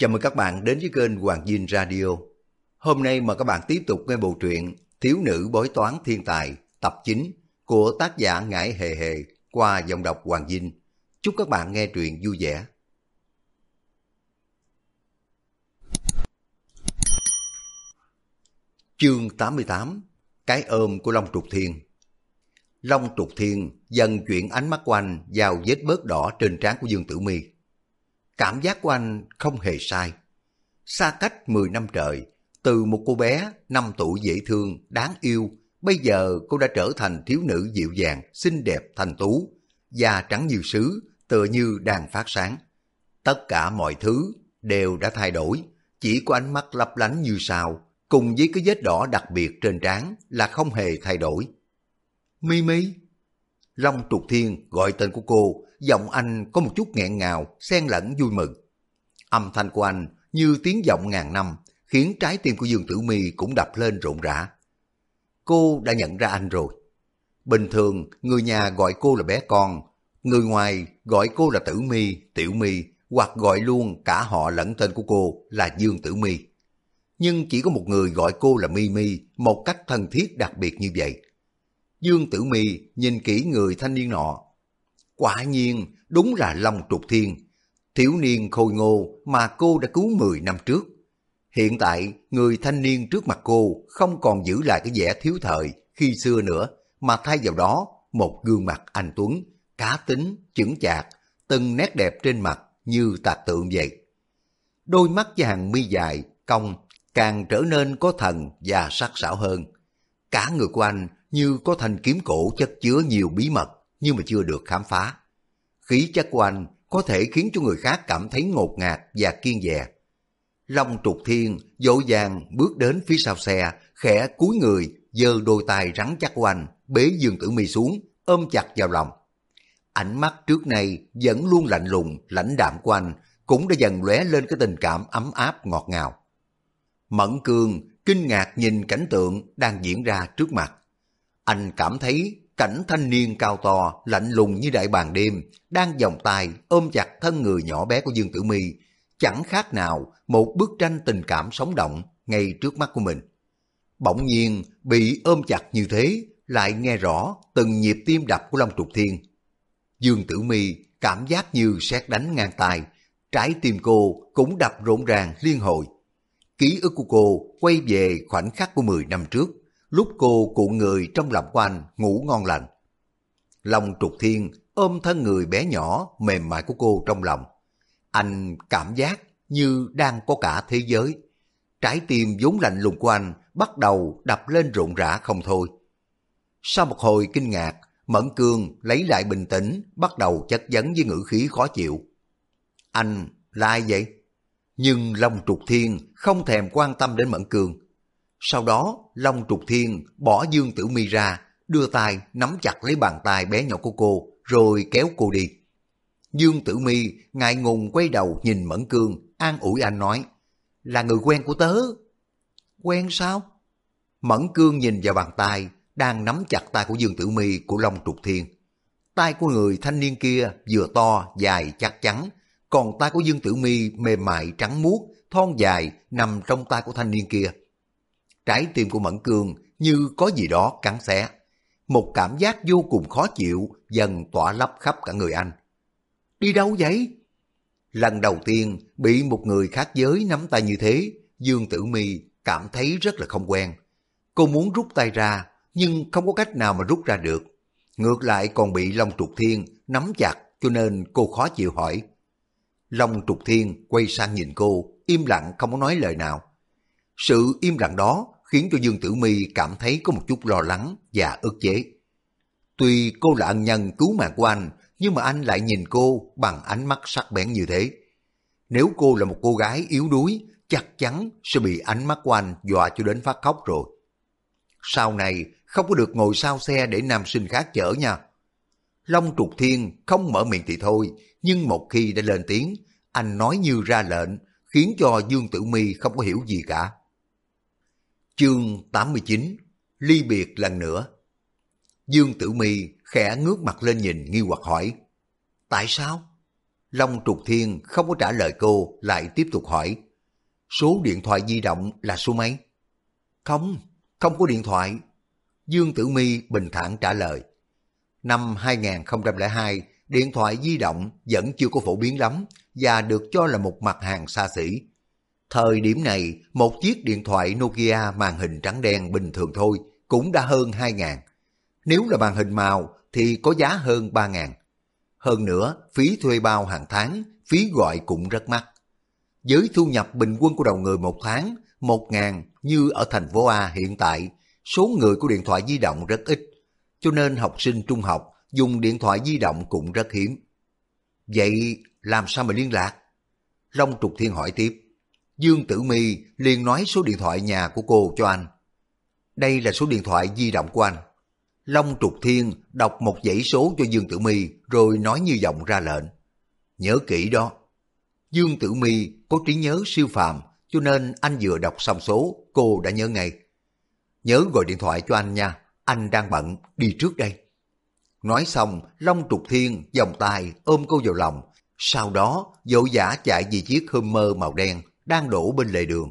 Chào mừng các bạn đến với kênh Hoàng Dinh Radio. Hôm nay mà các bạn tiếp tục nghe bộ truyện Thiếu nữ bói toán thiên tài, tập 9 của tác giả Ngải Hề Hề qua giọng đọc Hoàng Dinh. Chúc các bạn nghe truyện vui vẻ. Chương 88 Cái ôm của Long Trục Thiên Long Trục Thiên dần chuyển ánh mắt quanh vào vết bớt đỏ trên trán của Dương Tử Mi. Cảm giác của anh không hề sai. Xa cách 10 năm trời, từ một cô bé 5 tuổi dễ thương, đáng yêu, bây giờ cô đã trở thành thiếu nữ dịu dàng, xinh đẹp, thành tú, da trắng như sứ, tựa như đang phát sáng. Tất cả mọi thứ đều đã thay đổi, chỉ có ánh mắt lấp lánh như sao, cùng với cái vết đỏ đặc biệt trên trán là không hề thay đổi. Mimi, Long Trục Thiên gọi tên của cô, giọng anh có một chút nghẹn ngào, xen lẫn vui mừng. Âm thanh của anh như tiếng giọng ngàn năm, khiến trái tim của Dương Tử Mi cũng đập lên rộn rã. Cô đã nhận ra anh rồi. Bình thường, người nhà gọi cô là bé con, người ngoài gọi cô là Tử Mi, Tiểu Mi, hoặc gọi luôn cả họ lẫn tên của cô là Dương Tử Mi. Nhưng chỉ có một người gọi cô là Mi Mi một cách thân thiết đặc biệt như vậy. Dương Tử Mi nhìn kỹ người thanh niên nọ. Quả nhiên, đúng là Long Trục Thiên, thiếu niên khôi ngô mà cô đã cứu 10 năm trước. Hiện tại, người thanh niên trước mặt cô không còn giữ lại cái vẻ thiếu thời khi xưa nữa, mà thay vào đó một gương mặt anh Tuấn, cá tính, chững chạc, từng nét đẹp trên mặt như tạc tượng vậy. Đôi mắt với mi dài, cong, càng trở nên có thần và sắc sảo hơn. Cả người của anh như có thanh kiếm cổ chất chứa nhiều bí mật nhưng mà chưa được khám phá. Khí chất của anh có thể khiến cho người khác cảm thấy ngột ngạt và kiên dè. Long trục thiên dỗ dàng bước đến phía sau xe, khẽ cúi người, giơ đôi tay rắn chắc của anh, bế Dương Tử Mi xuống, ôm chặt vào lòng. Ánh mắt trước nay vẫn luôn lạnh lùng, lãnh đạm của anh, cũng đã dần lóe lên cái tình cảm ấm áp ngọt ngào. Mẫn Cương kinh ngạc nhìn cảnh tượng đang diễn ra trước mặt. Anh cảm thấy cảnh thanh niên cao to, lạnh lùng như đại bàn đêm, đang vòng tay ôm chặt thân người nhỏ bé của Dương Tử Mi, chẳng khác nào một bức tranh tình cảm sống động ngay trước mắt của mình. Bỗng nhiên bị ôm chặt như thế, lại nghe rõ từng nhịp tim đập của Long Trục Thiên. Dương Tử Mi cảm giác như sét đánh ngang tai, trái tim cô cũng đập rộn ràng liên hồi. Ký ức của cô quay về khoảnh khắc của 10 năm trước, lúc cô cuộn người trong lòng của anh ngủ ngon lành. Long trục thiên ôm thân người bé nhỏ mềm mại của cô trong lòng. Anh cảm giác như đang có cả thế giới. Trái tim vốn lạnh lùng của anh bắt đầu đập lên rộn rã không thôi. Sau một hồi kinh ngạc, Mẫn Cương lấy lại bình tĩnh, bắt đầu chất vấn với ngữ khí khó chịu. Anh là ai vậy? Nhưng Long Trục Thiên không thèm quan tâm đến Mẫn Cương. Sau đó, Long Trục Thiên bỏ Dương Tử Mi ra, đưa tay nắm chặt lấy bàn tay bé nhỏ của cô, rồi kéo cô đi. Dương Tử Mi ngại ngùng quay đầu nhìn Mẫn Cương, an ủi anh nói, là người quen của tớ. Quen sao? Mẫn Cương nhìn vào bàn tay, đang nắm chặt tay của Dương Tử Mi của Long Trục Thiên. Tay của người thanh niên kia vừa to, dài, chắc chắn, còn tay của Dương Tử Mi mềm mại, trắng muốt, thon dài nằm trong tay của thanh niên kia. Trái tim của Mẫn Cương như có gì đó cắn xé. Một cảm giác vô cùng khó chịu dần tỏa lấp khắp cả người anh. Đi đâu vậy? Lần đầu tiên bị một người khác giới nắm tay như thế, Dương Tử Mi cảm thấy rất là không quen. Cô muốn rút tay ra, nhưng không có cách nào mà rút ra được. Ngược lại còn bị Long Trục Thiên nắm chặt cho nên cô khó chịu hỏi. Long Trục Thiên quay sang nhìn cô, im lặng không có nói lời nào. Sự im lặng đó khiến cho Dương Tử Mi cảm thấy có một chút lo lắng và ức chế. Tuy cô là ân nhân cứu mạng của anh, nhưng mà anh lại nhìn cô bằng ánh mắt sắc bén như thế. Nếu cô là một cô gái yếu đuối, chắc chắn sẽ bị ánh mắt của anh dọa cho đến phát khóc rồi. Sau này không có được ngồi sau xe để nam sinh khác chở nha. Long trục thiên không mở miệng thì thôi, nhưng một khi đã lên tiếng, anh nói như ra lệnh, khiến cho Dương Tử Mi không có hiểu gì cả. Chương 89 Ly biệt lần nữa Dương Tử Mi khẽ ngước mặt lên nhìn nghi hoặc hỏi Tại sao? Long Trục Thiên không có trả lời cô, lại tiếp tục hỏi. Số điện thoại di động là số mấy? Không, không có điện thoại. Dương Tử Mi bình thản trả lời. Năm 2002, điện thoại di động vẫn chưa có phổ biến lắm và được cho là một mặt hàng xa xỉ. Thời điểm này, một chiếc điện thoại Nokia màn hình trắng đen bình thường thôi cũng đã hơn 2.000. Nếu là màn hình màu thì có giá hơn 3.000. Hơn nữa, phí thuê bao hàng tháng, phí gọi cũng rất mắc. Với thu nhập bình quân của đầu người một tháng, 1.000 như ở thành phố A hiện tại, số người của điện thoại di động rất ít, cho nên học sinh trung học dùng điện thoại di động cũng rất hiếm. Vậy làm sao mà liên lạc? Long Trục Thiên hỏi tiếp. Dương Tử Mi liền nói số điện thoại nhà của cô cho anh. Đây là số điện thoại di động của anh. Long Trục Thiên đọc một dãy số cho Dương Tử Mi rồi nói như giọng ra lệnh. Nhớ kỹ đó. Dương Tử Mi có trí nhớ siêu phàm cho nên anh vừa đọc xong số cô đã nhớ ngay. Nhớ gọi điện thoại cho anh nha, anh đang bận, đi trước đây. Nói xong, Long Trục Thiên vòng tay ôm cô vào lòng, sau đó dỗ dã chạy về chiếc Hummer màu đen đang đổ bên lề đường.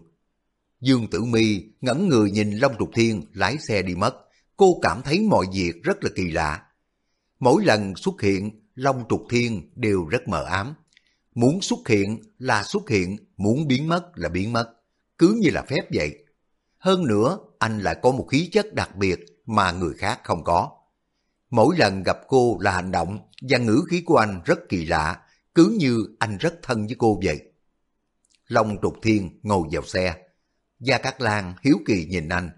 Dương Tử Mi ngẩn người nhìn Long Trục Thiên lái xe đi mất, cô cảm thấy mọi việc rất là kỳ lạ. Mỗi lần xuất hiện, Long Trục Thiên đều rất mờ ám. Muốn xuất hiện là xuất hiện, muốn biến mất là biến mất, cứ như là phép vậy. Hơn nữa, anh lại có một khí chất đặc biệt mà người khác không có. Mỗi lần gặp cô là hành động và ngữ khí của anh rất kỳ lạ, cứ như anh rất thân với cô vậy. Long Trục Thiên ngồi vào xe. Gia Cát Lan hiếu kỳ nhìn anh,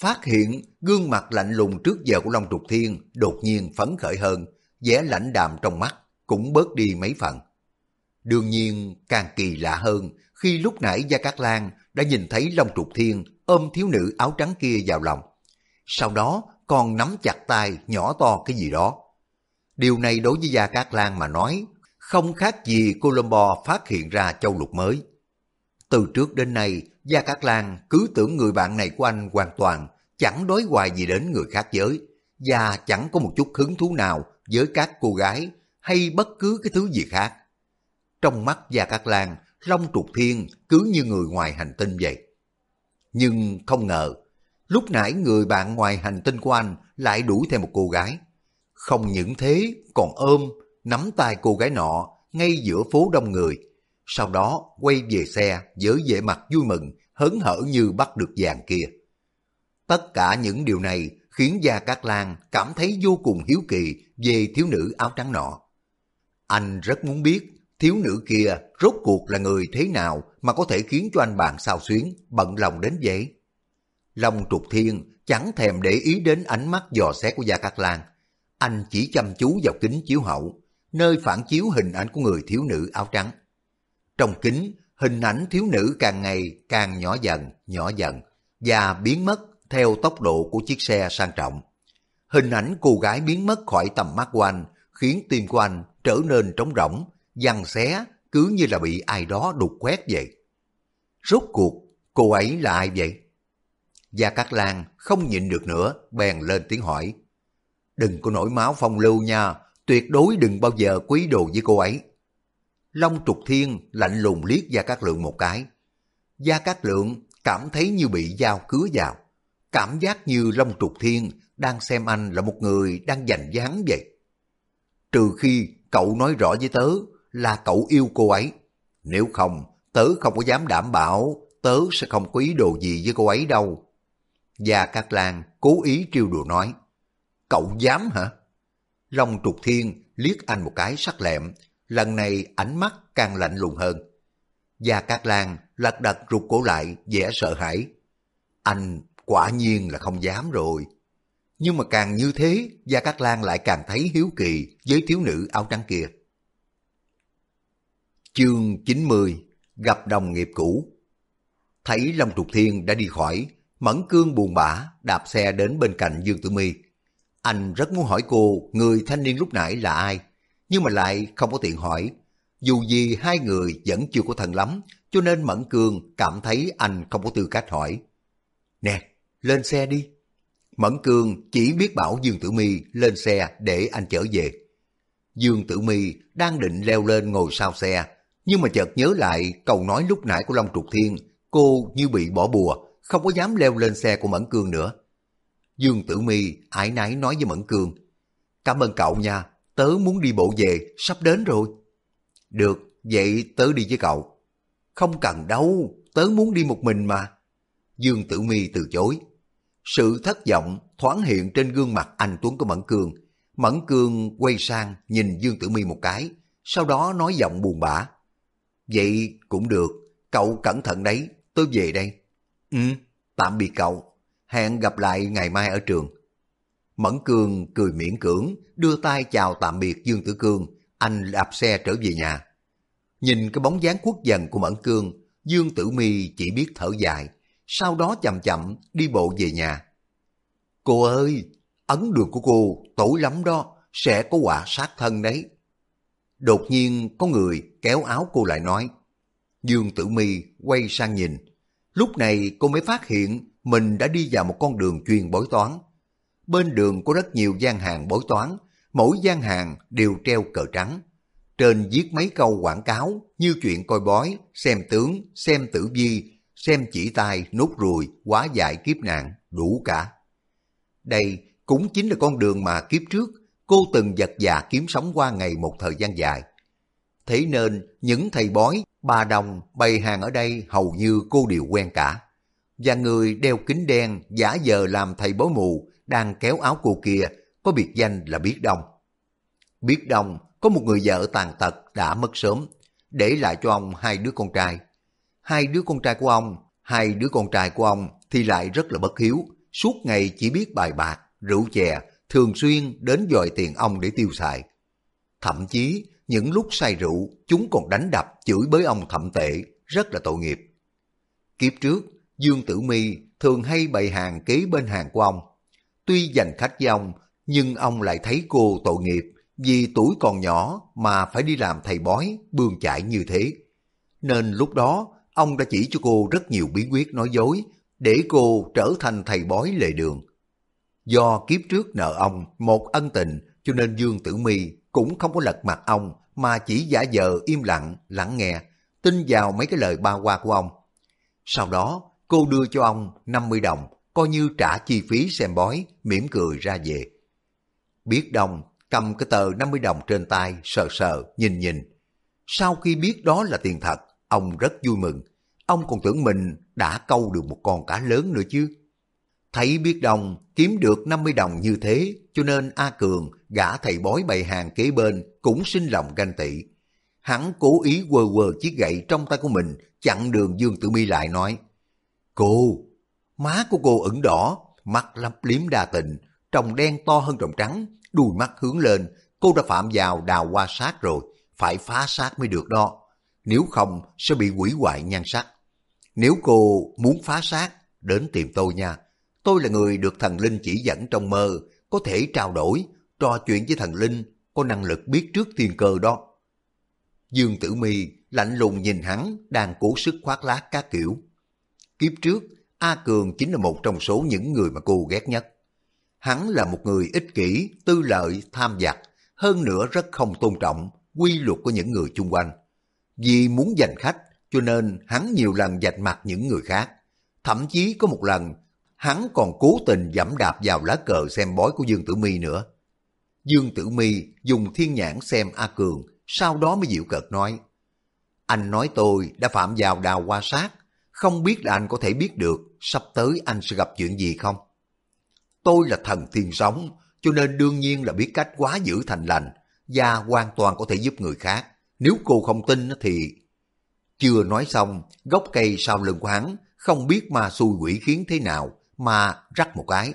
phát hiện gương mặt lạnh lùng trước giờ của Long Trục Thiên đột nhiên phấn khởi hơn, vẻ lãnh đạm trong mắt cũng bớt đi mấy phần. Đương nhiên càng kỳ lạ hơn khi lúc nãy Gia Cát Lan đã nhìn thấy Long Trục Thiên ôm thiếu nữ áo trắng kia vào lòng. Sau đó còn nắm chặt tay nhỏ to cái gì đó. Điều này đối với Gia Cát Lan mà nói không khác gì Colombo phát hiện ra châu lục mới. Từ trước đến nay, Gia Cát Lan cứ tưởng người bạn này của anh hoàn toàn chẳng đối hoài gì đến người khác giới và chẳng có một chút hứng thú nào với các cô gái hay bất cứ cái thứ gì khác. Trong mắt Gia Cát Lan, Long Trục Thiên cứ như người ngoài hành tinh vậy. Nhưng không ngờ, lúc nãy người bạn ngoài hành tinh của anh lại đuổi theo một cô gái. Không những thế, còn ôm, nắm tay cô gái nọ ngay giữa phố đông người. Sau đó quay về xe với vẻ mặt vui mừng, hớn hở như bắt được vàng kia. Tất cả những điều này khiến Gia Cát Lan cảm thấy vô cùng hiếu kỳ về thiếu nữ áo trắng nọ. Anh rất muốn biết thiếu nữ kia rốt cuộc là người thế nào mà có thể khiến cho anh bạn sao xuyến, bận lòng đến vậy? Long trục thiên chẳng thèm để ý đến ánh mắt dò xét của Gia Cát Lan. Anh chỉ chăm chú vào kính chiếu hậu, nơi phản chiếu hình ảnh của người thiếu nữ áo trắng. Trong kính, hình ảnh thiếu nữ càng ngày càng nhỏ dần, nhỏ dần, và biến mất theo tốc độ của chiếc xe sang trọng. Hình ảnh cô gái biến mất khỏi tầm mắt của anh, khiến tim của anh trở nên trống rỗng, giằng xé, cứ như là bị ai đó đục quét vậy. Rốt cuộc, cô ấy là ai vậy? Gia Cát Lan không nhịn được nữa, bèn lên tiếng hỏi. Đừng có nổi máu phong lưu nha, tuyệt đối đừng bao giờ quý đồ với cô ấy. Long trục thiên lạnh lùng liếc Gia Cát Lượng một cái. Gia Cát Lượng cảm thấy như bị dao cứa vào. Cảm giác như Long trục thiên đang xem anh là một người đang giành với vậy. Trừ khi cậu nói rõ với tớ là cậu yêu cô ấy. Nếu không, tớ không có dám đảm bảo tớ sẽ không có ý đồ gì với cô ấy đâu. Gia Cát Lan cố ý trêu đùa nói. Cậu dám hả? Long trục thiên liếc anh một cái sắc lẹm, lần này ánh mắt càng lạnh lùng hơn. Gia Cát Lan lật đật rụt cổ lại, vẻ sợ hãi. Anh quả nhiên là không dám rồi. Nhưng mà càng như thế, Gia Cát Lan lại càng thấy hiếu kỳ với thiếu nữ áo trắng kia. Chương 90 Gặp đồng nghiệp cũ Thấy Long Trục Thiên đã đi khỏi, Mẫn Cương buồn bã đạp xe đến bên cạnh Dương Tử Mi. Anh rất muốn hỏi cô người thanh niên lúc nãy là ai, nhưng mà lại không có tiện hỏi. Dù gì hai người vẫn chưa có thân lắm, cho nên Mẫn Cương cảm thấy anh không có tư cách hỏi. Nè, lên xe đi. Mẫn Cương chỉ biết bảo Dương Tử Mi lên xe để anh chở về. Dương Tử Mi đang định leo lên ngồi sau xe, nhưng mà chợt nhớ lại câu nói lúc nãy của Long Trục Thiên, cô như bị bỏ bùa, không có dám leo lên xe của Mẫn Cương nữa. Dương Tử Mi ái nái nói với Mẫn Cương, cảm ơn cậu nha, tớ muốn đi bộ về, sắp đến rồi. Được, vậy tớ đi với cậu. Không cần đâu, tớ muốn đi một mình mà. Dương Tử Mi từ chối. Sự thất vọng thoáng hiện trên gương mặt anh Tuấn của Mẫn Cương. Mẫn Cương quay sang nhìn Dương Tử Mi một cái, sau đó nói giọng buồn bã. Vậy cũng được, cậu cẩn thận đấy, tôi về đây. Ừ, tạm biệt cậu, hẹn gặp lại ngày mai ở trường. Mẫn Cương cười miễn cưỡng, đưa tay chào tạm biệt Dương Tử Cương, anh đạp xe trở về nhà. Nhìn cái bóng dáng quốc dần của Mẫn Cương, Dương Tử Mi chỉ biết thở dài, sau đó chậm chậm đi bộ về nhà. Cô ơi, ấn đường của cô tối lắm đó, sẽ có quả sát thân đấy. Đột nhiên có người kéo áo cô lại nói. Dương Tử Mi quay sang nhìn. Lúc này cô mới phát hiện mình đã đi vào một con đường chuyên bói toán. Bên đường có rất nhiều gian hàng bói toán, mỗi gian hàng đều treo cờ trắng. Trên viết mấy câu quảng cáo như chuyện coi bói, xem tướng, xem tử vi, xem chỉ tay, nút ruồi, quá giải kiếp nạn, đủ cả. Đây cũng chính là con đường mà kiếp trước cô từng vật già kiếm sống qua ngày một thời gian dài. Thế nên những thầy bói, bà đồng, bày hàng ở đây hầu như cô đều quen cả. Và người đeo kính đen giả giờ làm thầy bói mù đang kéo áo cô kia có biệt danh là Biết Đông. Biết Đông có một người vợ tàn tật đã mất sớm, để lại cho ông hai đứa con trai. Hai đứa con trai của ông, hai đứa con trai của ông thì lại rất là bất hiếu, suốt ngày chỉ biết bài bạc, rượu chè, thường xuyên đến dòi tiền ông để tiêu xài. Thậm chí, những lúc say rượu, chúng còn đánh đập, chửi bới ông thậm tệ, rất là tội nghiệp. Kiếp trước, Dương Tử Mi thường hay bày hàng kế bên hàng của ông. Tuy giành khách với ông, nhưng ông lại thấy cô tội nghiệp vì tuổi còn nhỏ mà phải đi làm thầy bói, bươn chạy như thế. Nên lúc đó, ông đã chỉ cho cô rất nhiều bí quyết nói dối để cô trở thành thầy bói lề đường. Do kiếp trước nợ ông một ân tình cho nên Dương Tử Mi cũng không có lật mặt ông mà chỉ giả vờ im lặng, lắng nghe, tin vào mấy cái lời ba qua của ông. Sau đó, cô đưa cho ông 50 đồng, coi như trả chi phí xem bói, mỉm cười ra về. Biết đồng cầm cái tờ 50 đồng trên tay, sờ sờ, nhìn nhìn. Sau khi biết đó là tiền thật, ông rất vui mừng. Ông còn tưởng mình đã câu được một con cá lớn nữa chứ. Thấy biết đồng kiếm được 50 đồng như thế, cho nên A Cường, gã thầy bói bày hàng kế bên, cũng sinh lòng ganh tị. Hắn cố ý quơ quơ chiếc gậy trong tay của mình, chặn đường Dương Tử Mi lại nói, Cô, má của cô ửng đỏ, mắt lấp liếm đa tình, tròng đen to hơn tròng trắng, đuôi mắt hướng lên, cô đã phạm vào đào hoa sát rồi, phải phá sát mới được đó. Nếu không, sẽ bị quỷ hoại nhan sắc. Nếu cô muốn phá sát, đến tìm tôi nha Tôi là người được thần linh chỉ dẫn trong mơ, có thể trao đổi, trò chuyện với thần linh, có năng lực biết trước thiên cơ đó. Dương Tử Mi lạnh lùng nhìn hắn đang cố sức khoác lác các kiểu. Kiếp trước, A Cường chính là một trong số những người mà cô ghét nhất. Hắn là một người ích kỷ, tư lợi, tham giặc, hơn nữa rất không tôn trọng quy luật của những người chung quanh. Vì muốn giành khách, cho nên hắn nhiều lần dạch mặt những người khác. Thậm chí có một lần hắn còn cố tình dẫm đạp vào lá cờ xem bói của Dương Tử Mi nữa. Dương Tử Mi dùng thiên nhãn xem A Cường, sau đó mới dịu cợt nói, anh nói tôi đã phạm vào đào hoa sát, không biết là anh có thể biết được sắp tới anh sẽ gặp chuyện gì không? Tôi là thần tiên sống, cho nên đương nhiên là biết cách quá giữ thành lành và hoàn toàn có thể giúp người khác. Nếu cô không tin thì... Chưa nói xong, gốc cây sau lưng của hắn không biết ma xui quỷ khiến thế nào mà rắc một cái.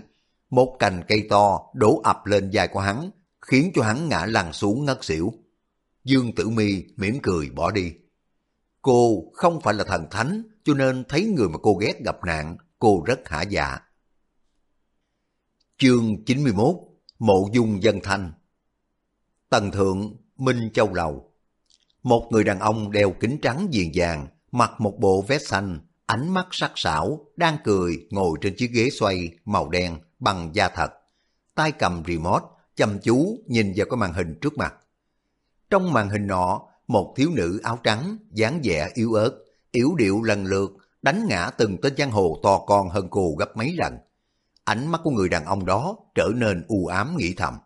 Một cành cây to đổ ập lên vai của hắn, khiến cho hắn ngã lăn xuống ngất xỉu. Dương Tử Mi mỉm cười bỏ đi. Cô không phải là thần thánh, cho nên thấy người mà cô ghét gặp nạn, cô rất hả dạ. Chương 91 Mộ dung dân thanh Tần thượng Minh Châu Lầu Một người đàn ông đeo kính trắng viền vàng, mặc một bộ vest xanh, ánh mắt sắc sảo, đang cười ngồi trên chiếc ghế xoay màu đen bằng da thật. Tay cầm remote, chăm chú nhìn vào cái màn hình trước mặt. Trong màn hình nọ, một thiếu nữ áo trắng, dáng vẻ yếu ớt, yếu điệu lần lượt, đánh ngã từng tên giang hồ to con hơn cô gấp mấy lần. Ánh mắt của người đàn ông đó trở nên u ám nghĩ thầm.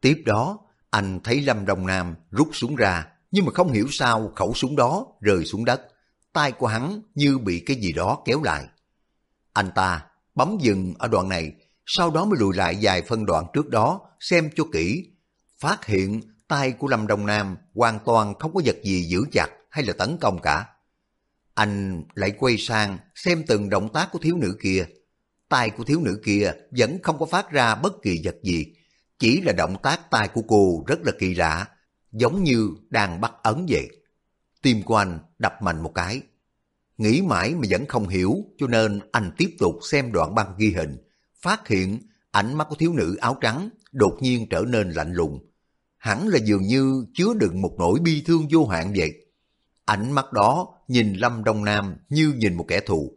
Tiếp đó, anh thấy Lâm Đông Nam rút súng ra, nhưng mà không hiểu sao khẩu súng đó rơi xuống đất. Tay của hắn như bị cái gì đó kéo lại. Anh ta bấm dừng ở đoạn này, sau đó mới lùi lại vài phân đoạn trước đó xem cho kỹ. Phát hiện tay của Lâm Đông Nam hoàn toàn không có vật gì giữ chặt hay là tấn công cả. Anh lại quay sang xem từng động tác của thiếu nữ kia. Tay của thiếu nữ kia vẫn không có phát ra bất kỳ vật gì, chỉ là động tác tay của cô rất là kỳ lạ, giống như đang bắt ấn vậy. Tim của anh đập mạnh một cái. Nghĩ mãi mà vẫn không hiểu cho nên anh tiếp tục xem đoạn băng ghi hình, phát hiện ánh mắt của thiếu nữ áo trắng đột nhiên trở nên lạnh lùng. Hẳn là dường như chứa đựng một nỗi bi thương vô hạn vậy. Ánh mắt đó nhìn Lâm Đông Nam như nhìn một kẻ thù.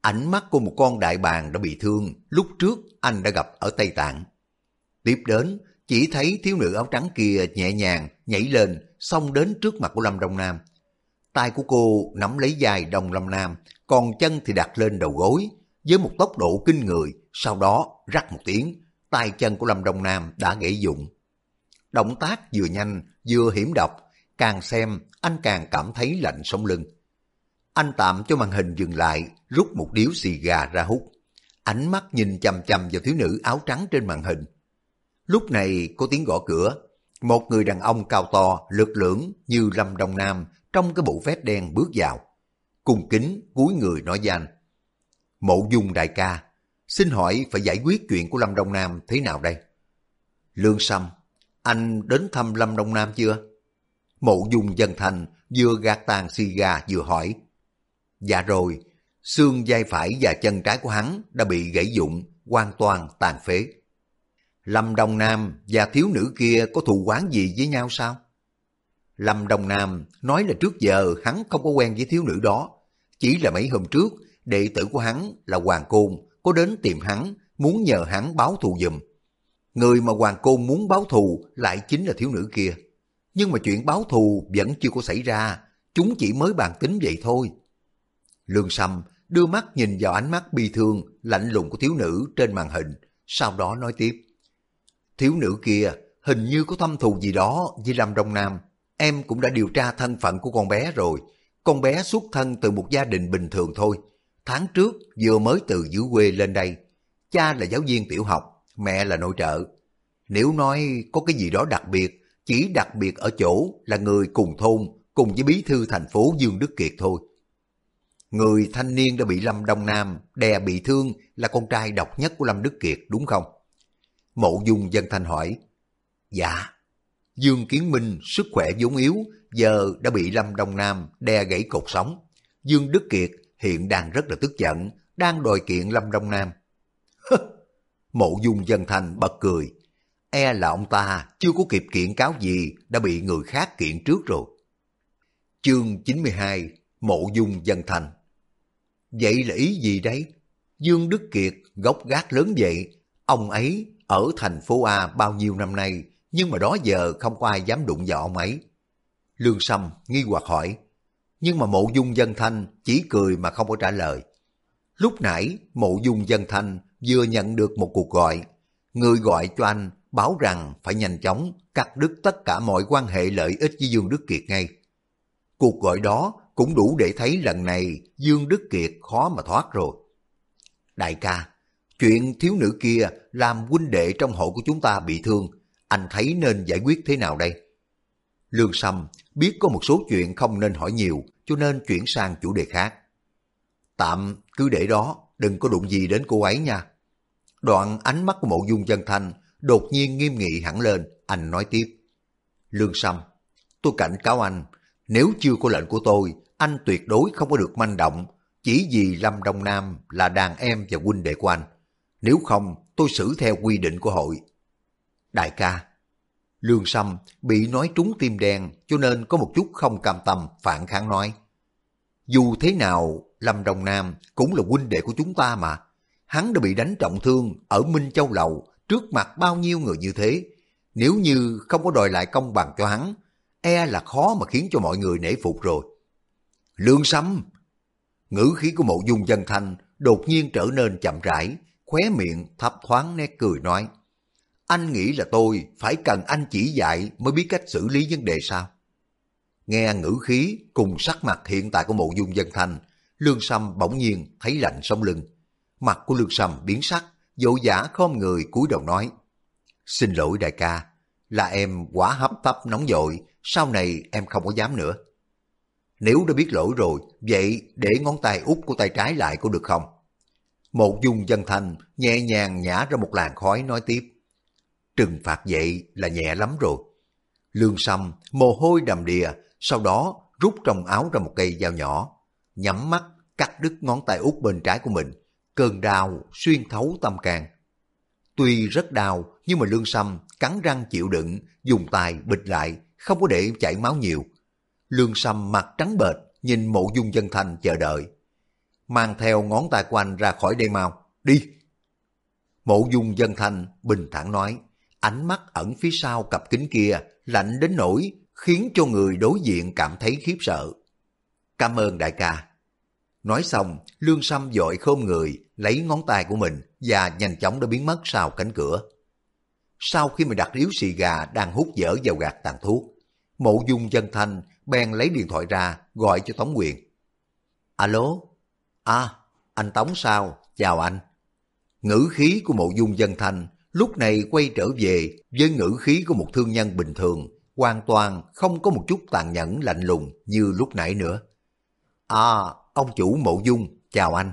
Ánh mắt của một con đại bàng đã bị thương lúc trước anh đã gặp ở Tây Tạng. Tiếp đến, chỉ thấy thiếu nữ áo trắng kia nhẹ nhàng nhảy lên xông đến trước mặt của Lâm Đông Nam. Tay của cô nắm lấy dài đồng Lâm Nam, còn chân thì đặt lên đầu gối với một tốc độ kinh người, sau đó rắc một tiếng, tay chân của Lâm Đông Nam đã gãy dụng. Động tác vừa nhanh vừa hiểm độc, càng xem anh càng cảm thấy lạnh sống lưng. Anh tạm cho màn hình dừng lại, rút một điếu xì gà ra hút. Ánh mắt nhìn chằm chằm vào thiếu nữ áo trắng trên màn hình. Lúc này có tiếng gõ cửa. Một người đàn ông cao to, lực lưỡng như Lâm Đông Nam trong cái bộ vest đen bước vào. Cùng kính cúi người nói danh. Mộ dung đại ca, xin hỏi phải giải quyết chuyện của Lâm Đông Nam thế nào đây? Lương Sâm, anh đến thăm Lâm Đông Nam chưa? Mộ dung dân thành vừa gạt tàn xì gà vừa hỏi. Dạ rồi, xương vai phải và chân trái của hắn đã bị gãy dụng, hoàn toàn tàn phế. Lâm Đông Nam và thiếu nữ kia có thù quán gì với nhau sao? Lâm Đông Nam nói là trước giờ hắn không có quen với thiếu nữ đó. Chỉ là mấy hôm trước, đệ tử của hắn là Hoàng Côn có đến tìm hắn, muốn nhờ hắn báo thù giùm. Người mà Hoàng Côn muốn báo thù lại chính là thiếu nữ kia. Nhưng mà chuyện báo thù vẫn chưa có xảy ra, chúng chỉ mới bàn tính vậy thôi. Lương Sâm đưa mắt nhìn vào ánh mắt bi thương, lạnh lùng của thiếu nữ trên màn hình, sau đó nói tiếp. Thiếu nữ kia hình như có thâm thù gì đó với Lâm Đông Nam. Em cũng đã điều tra thân phận của con bé rồi. Con bé xuất thân từ một gia đình bình thường thôi. Tháng trước vừa mới từ dưới quê lên đây. Cha là giáo viên tiểu học, mẹ là nội trợ. Nếu nói có cái gì đó đặc biệt, chỉ đặc biệt ở chỗ là người cùng thôn, cùng với bí thư thành phố Dương Đức Kiệt thôi. Người thanh niên đã bị Lâm Đông Nam đè bị thương là con trai độc nhất của Lâm Đức Kiệt đúng không? Mộ dung dân thanh hỏi. Dạ. Dương Kiến Minh sức khỏe vốn yếu, giờ đã bị Lâm Đông Nam đè gãy cột sống. Dương Đức Kiệt hiện đang rất là tức giận, đang đòi kiện Lâm Đông Nam. Mộ dung dân thanh bật cười. E là ông ta chưa có kịp kiện cáo gì đã bị người khác kiện trước rồi. Chương 92 Mộ dung dân thành Vậy là ý gì đấy? Dương Đức Kiệt gốc gác lớn vậy, ông ấy ở thành phố A bao nhiêu năm nay, nhưng mà đó giờ không có ai dám đụng vào ông ấy. Lương Sâm nghi hoặc hỏi, nhưng mà mộ dung dân thanh chỉ cười mà không có trả lời. Lúc nãy mộ dung dân thanh vừa nhận được một cuộc gọi, người gọi cho anh báo rằng phải nhanh chóng cắt đứt tất cả mọi quan hệ lợi ích với Dương Đức Kiệt ngay. Cuộc gọi đó cũng đủ để thấy lần này Dương Đức Kiệt khó mà thoát rồi. Đại ca, Chuyện thiếu nữ kia làm huynh đệ trong hộ của chúng ta bị thương, anh thấy nên giải quyết thế nào đây? Lương Sâm biết có một số chuyện không nên hỏi nhiều, cho nên chuyển sang chủ đề khác. Tạm cứ để đó, đừng có đụng gì đến cô ấy nha. Đoạn ánh mắt của mộ dung chân thanh đột nhiên nghiêm nghị hẳn lên, anh nói tiếp. Lương Sâm, tôi cảnh cáo anh, nếu chưa có lệnh của tôi, anh tuyệt đối không có được manh động, chỉ vì Lâm Đông Nam là đàn em và huynh đệ của anh. Nếu không, tôi xử theo quy định của hội. Đại ca, Lương Sâm bị nói trúng tim đen cho nên có một chút không cam tâm phản kháng nói. Dù thế nào, Lâm Đồng Nam cũng là huynh đệ của chúng ta mà. Hắn đã bị đánh trọng thương ở Minh Châu Lầu trước mặt bao nhiêu người như thế. Nếu như không có đòi lại công bằng cho hắn, e là khó mà khiến cho mọi người nể phục rồi. Lương Sâm! Ngữ khí của mộ dung dân thanh đột nhiên trở nên chậm rãi, khóe miệng thấp thoáng nét cười nói. Anh nghĩ là tôi phải cần anh chỉ dạy mới biết cách xử lý vấn đề sao? Nghe ngữ khí cùng sắc mặt hiện tại của mộ dung dân thanh, Lương Sâm bỗng nhiên thấy lạnh sống lưng. Mặt của Lương Sâm biến sắc, dỗ giả khom người cúi đầu nói. Xin lỗi đại ca, là em quá hấp tấp nóng vội sau này em không có dám nữa. Nếu đã biết lỗi rồi, vậy để ngón tay út của tay trái lại có được không? Một dung dân thanh nhẹ nhàng nhả ra một làn khói nói tiếp. Trừng phạt vậy là nhẹ lắm rồi. Lương Sâm mồ hôi đầm đìa, sau đó rút trong áo ra một cây dao nhỏ, nhắm mắt cắt đứt ngón tay út bên trái của mình. Cơn đau xuyên thấu tâm can. Tuy rất đau, nhưng mà Lương Sâm cắn răng chịu đựng, dùng tay bịch lại, không có để chảy máu nhiều. Lương Sâm mặt trắng bệch, nhìn mộ dung dân thành chờ đợi. Mang theo ngón tay của anh ra khỏi đây mau, đi. Mộ dung dân thành bình thản nói, ánh mắt ẩn phía sau cặp kính kia, lạnh đến nỗi khiến cho người đối diện cảm thấy khiếp sợ. Cảm ơn đại ca. Nói xong, Lương Sâm dội khom người, lấy ngón tay của mình và nhanh chóng đã biến mất sau cánh cửa. Sau khi mà đặt điếu xì gà đang hút dở vào gạt tàn thuốc, mộ dung dân thanh bèn lấy điện thoại ra gọi cho Tống Quyền. Alo? À, anh Tống sao? Chào anh. Ngữ khí của mộ dung dân thanh lúc này quay trở về với ngữ khí của một thương nhân bình thường, hoàn toàn không có một chút tàn nhẫn lạnh lùng như lúc nãy nữa. À, ông chủ mộ dung, chào anh.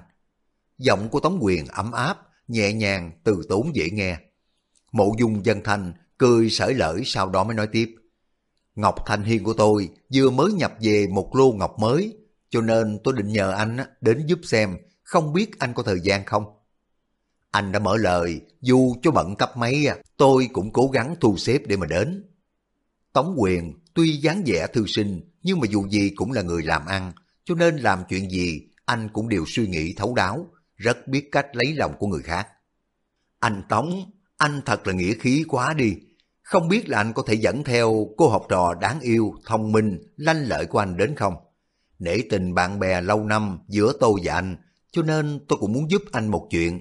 Giọng của Tống Quyền ấm áp, nhẹ nhàng, từ tốn dễ nghe. Mộ dung dân thanh cười sởi lởi sau đó mới nói tiếp. Ngọc Thanh Hiên của tôi vừa mới nhập về một lô ngọc mới, cho nên tôi định nhờ anh đến giúp xem, không biết anh có thời gian không? Anh đã mở lời, dù cho bận cấp mấy, tôi cũng cố gắng thu xếp để mà đến. Tống quyền tuy dáng vẻ thư sinh, nhưng mà dù gì cũng là người làm ăn, cho nên làm chuyện gì anh cũng đều suy nghĩ thấu đáo, rất biết cách lấy lòng của người khác. Anh Tống, anh thật là nghĩa khí quá đi, không biết là anh có thể dẫn theo cô học trò đáng yêu, thông minh, lanh lợi của anh đến không? Nể tình bạn bè lâu năm giữa tôi và anh, cho nên tôi cũng muốn giúp anh một chuyện.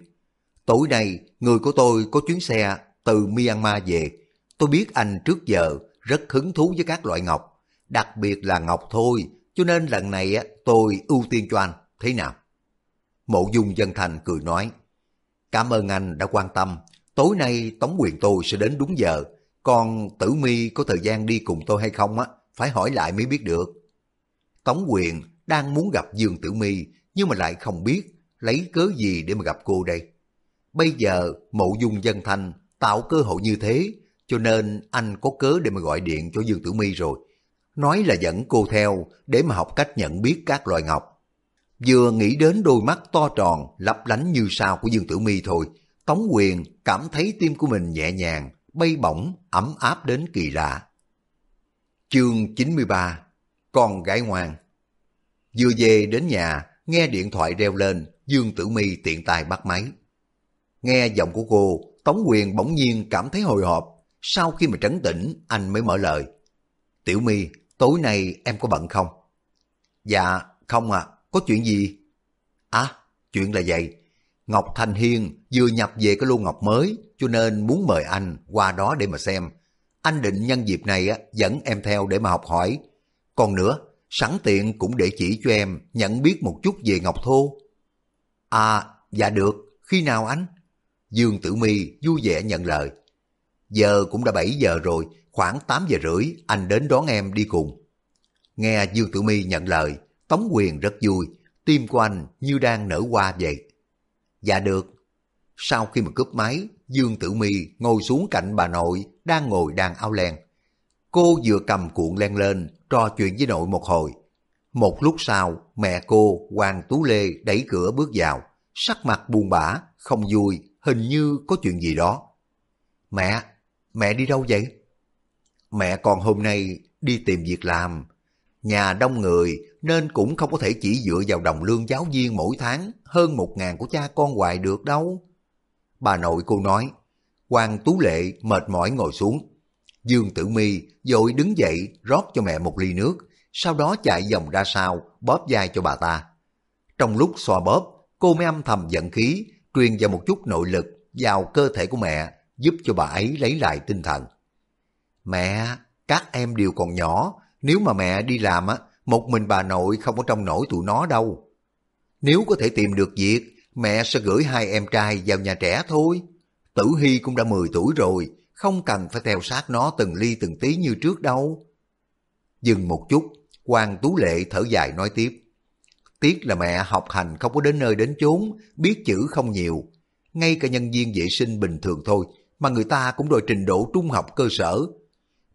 Tối nay, người của tôi có chuyến xe từ Myanmar về. Tôi biết anh trước giờ rất hứng thú với các loại ngọc, đặc biệt là ngọc thôi, cho nên lần này tôi ưu tiên cho anh, thế nào? Mộ dung dân thành cười nói, cảm ơn anh đã quan tâm, tối nay tống quyền tôi sẽ đến đúng giờ, còn tử mi có thời gian đi cùng tôi hay không á, phải hỏi lại mới biết được. Tống quyền đang muốn gặp Dương Tử Mi nhưng mà lại không biết lấy cớ gì để mà gặp cô đây. Bây giờ mộ dung dân thanh tạo cơ hội như thế cho nên anh có cớ để mà gọi điện cho Dương Tử Mi rồi. Nói là dẫn cô theo để mà học cách nhận biết các loài ngọc. Vừa nghĩ đến đôi mắt to tròn lấp lánh như sao của Dương Tử Mi thôi, Tống Quyền cảm thấy tim của mình nhẹ nhàng, bay bổng, ấm áp đến kỳ lạ. Chương 93 Con gái ngoan Vừa về đến nhà, nghe điện thoại reo lên, Dương Tử Mi tiện tay bắt máy. Nghe giọng của cô, Tống Quyền bỗng nhiên cảm thấy hồi hộp. Sau khi mà trấn tĩnh, anh mới mở lời. Tiểu My, tối nay em có bận không? Dạ, không à, có chuyện gì? À, chuyện là vậy. Ngọc Thành Hiên vừa nhập về cái lô ngọc mới, cho nên muốn mời anh qua đó để mà xem. Anh định nhân dịp này dẫn em theo để mà học hỏi. Còn nữa, sẵn tiện cũng để chỉ cho em nhận biết một chút về Ngọc Thô. À, dạ được, khi nào anh? Dương Tử Mi vui vẻ nhận lời. Giờ cũng đã 7 giờ rồi, khoảng 8 giờ rưỡi anh đến đón em đi cùng. Nghe Dương Tử Mi nhận lời, Tống Quyền rất vui, tim của anh như đang nở hoa vậy. Dạ được. Sau khi mà cướp máy, Dương Tử Mi ngồi xuống cạnh bà nội đang ngồi đàn ao len. Cô vừa cầm cuộn len lên, trò chuyện với nội một hồi. Một lúc sau, mẹ cô, Hoàng Tú Lê đẩy cửa bước vào, sắc mặt buồn bã, không vui, hình như có chuyện gì đó. Mẹ, mẹ đi đâu vậy? Mẹ còn hôm nay đi tìm việc làm. Nhà đông người nên cũng không có thể chỉ dựa vào đồng lương giáo viên mỗi tháng hơn một ngàn của cha con hoài được đâu. Bà nội cô nói, quang Tú Lệ mệt mỏi ngồi xuống. Dương Tử Mi vội đứng dậy rót cho mẹ một ly nước, sau đó chạy vòng ra sau bóp vai cho bà ta. Trong lúc xoa bóp, cô mới âm thầm giận khí, truyền vào một chút nội lực vào cơ thể của mẹ, giúp cho bà ấy lấy lại tinh thần. Mẹ, các em đều còn nhỏ, nếu mà mẹ đi làm á, một mình bà nội không có trong nổi tụi nó đâu. Nếu có thể tìm được việc, mẹ sẽ gửi hai em trai vào nhà trẻ thôi. Tử Hy cũng đã 10 tuổi rồi, không cần phải theo sát nó từng ly từng tí như trước đâu. Dừng một chút, quan Tú Lệ thở dài nói tiếp. Tiếc là mẹ học hành không có đến nơi đến chốn, biết chữ không nhiều. Ngay cả nhân viên vệ sinh bình thường thôi, mà người ta cũng đòi trình độ trung học cơ sở.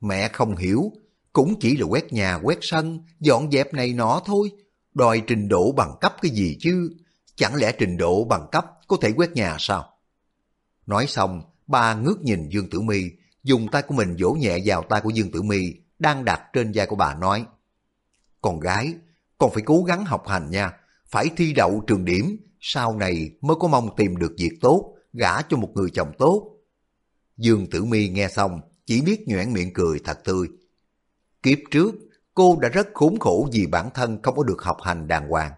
Mẹ không hiểu, cũng chỉ là quét nhà quét sân, dọn dẹp này nọ thôi. Đòi trình độ bằng cấp cái gì chứ? Chẳng lẽ trình độ bằng cấp có thể quét nhà sao? Nói xong, ba ngước nhìn Dương Tử Mi, dùng tay của mình vỗ nhẹ vào tay của Dương Tử Mi đang đặt trên vai của bà nói: "Con gái, con phải cố gắng học hành nha, phải thi đậu trường điểm, sau này mới có mong tìm được việc tốt, gả cho một người chồng tốt." Dương Tử Mi nghe xong, chỉ biết nhoẻn miệng cười thật tươi. Kiếp trước, cô đã rất khốn khổ vì bản thân không có được học hành đàng hoàng.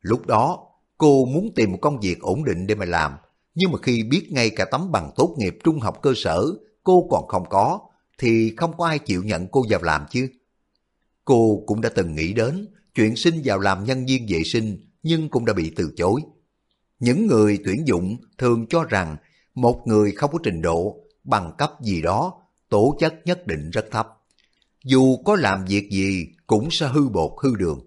Lúc đó, cô muốn tìm một công việc ổn định để mà làm, nhưng mà khi biết ngay cả tấm bằng tốt nghiệp trung học cơ sở cô còn không có, thì không có ai chịu nhận cô vào làm chứ. Cô cũng đã từng nghĩ đến chuyện xin vào làm nhân viên vệ sinh nhưng cũng đã bị từ chối. Những người tuyển dụng thường cho rằng một người không có trình độ, bằng cấp gì đó, tố chất nhất định rất thấp. Dù có làm việc gì cũng sẽ hư bột hư đường.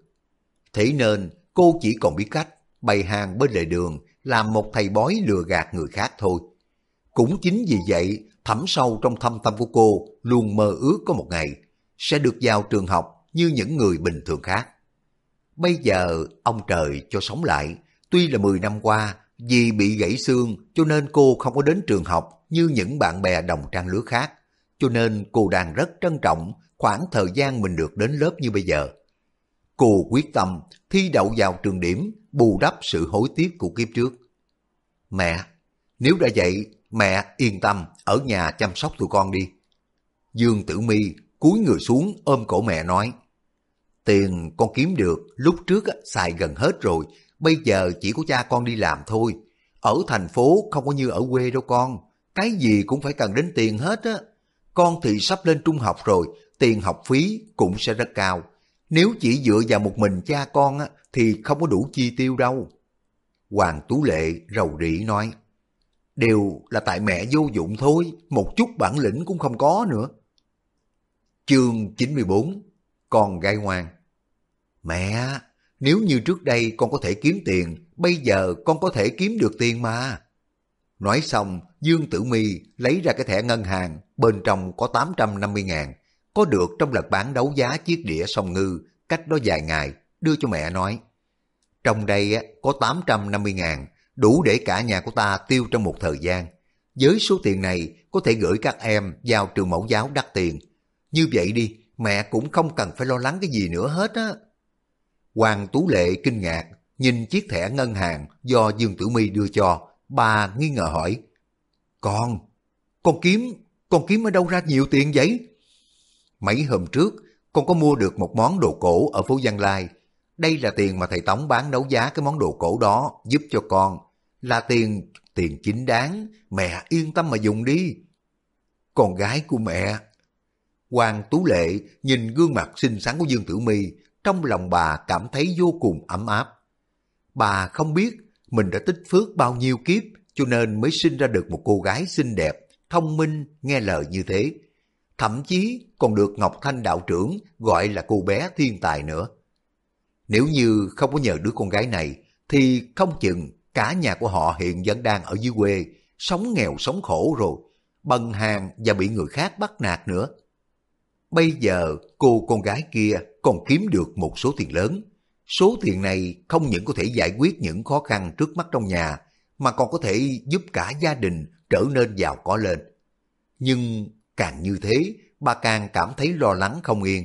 Thế nên cô chỉ còn biết cách bày hàng bên lề đường làm một thầy bói lừa gạt người khác thôi. Cũng chính vì vậy, thẳm sâu trong thâm tâm của cô luôn mơ ước có một ngày sẽ được vào trường học như những người bình thường khác. Bây giờ ông trời cho sống lại, tuy là 10 năm qua vì bị gãy xương cho nên cô không có đến trường học như những bạn bè đồng trang lứa khác, cho nên cô đang rất trân trọng khoảng thời gian mình được đến lớp như bây giờ. Cô quyết tâm thi đậu vào trường điểm bù đắp sự hối tiếc của kiếp trước. Mẹ, nếu đã vậy, mẹ yên tâm ở nhà chăm sóc tụi con đi. Dương Tử Mi cúi người xuống ôm cổ mẹ nói, Tiền con kiếm được lúc trước xài gần hết rồi, bây giờ chỉ có cha con đi làm thôi. Ở thành phố không có như ở quê đâu con, cái gì cũng phải cần đến tiền hết á. Con thì sắp lên trung học rồi, tiền học phí cũng sẽ rất cao. Nếu chỉ dựa vào một mình cha con á, thì không có đủ chi tiêu đâu. Hoàng Tú Lệ rầu rĩ nói, đều là tại mẹ vô dụng thôi, một chút bản lĩnh cũng không có nữa. Chương 94 Con gái ngoan Mẹ, nếu như trước đây con có thể kiếm tiền, bây giờ con có thể kiếm được tiền mà. Nói xong, Dương Tử Mi lấy ra cái thẻ ngân hàng, bên trong có 850 ngàn, có được trong lần bán đấu giá chiếc đĩa song ngư, cách đó vài ngày, đưa cho mẹ nói. Trong đây có 850 ngàn, đủ để cả nhà của ta tiêu trong một thời gian. Với số tiền này có thể gửi các em vào trường mẫu giáo đắt tiền. Như vậy đi, mẹ cũng không cần phải lo lắng cái gì nữa hết á. Hoàng Tú Lệ kinh ngạc, nhìn chiếc thẻ ngân hàng do Dương Tử My đưa cho, bà nghi ngờ hỏi. Con, con kiếm, con kiếm ở đâu ra nhiều tiền vậy? Mấy hôm trước, con có mua được một món đồ cổ ở phố Giang Lai. Đây là tiền mà thầy Tống bán đấu giá cái món đồ cổ đó giúp cho con. Là tiền, tiền chính đáng, mẹ yên tâm mà dùng đi. Con gái của mẹ. Hoàng Tú Lệ nhìn gương mặt xinh xắn của Dương Tử My, trong lòng bà cảm thấy vô cùng ấm áp. Bà không biết mình đã tích phước bao nhiêu kiếp cho nên mới sinh ra được một cô gái xinh đẹp, thông minh, nghe lời như thế thậm chí còn được Ngọc Thanh đạo trưởng gọi là cô bé thiên tài nữa. Nếu như không có nhờ đứa con gái này, thì không chừng cả nhà của họ hiện vẫn đang ở dưới quê, sống nghèo sống khổ rồi, bần hàng và bị người khác bắt nạt nữa. Bây giờ cô con gái kia còn kiếm được một số tiền lớn. Số tiền này không những có thể giải quyết những khó khăn trước mắt trong nhà, mà còn có thể giúp cả gia đình trở nên giàu có lên. Nhưng Càng như thế, bà càng cảm thấy lo lắng không yên.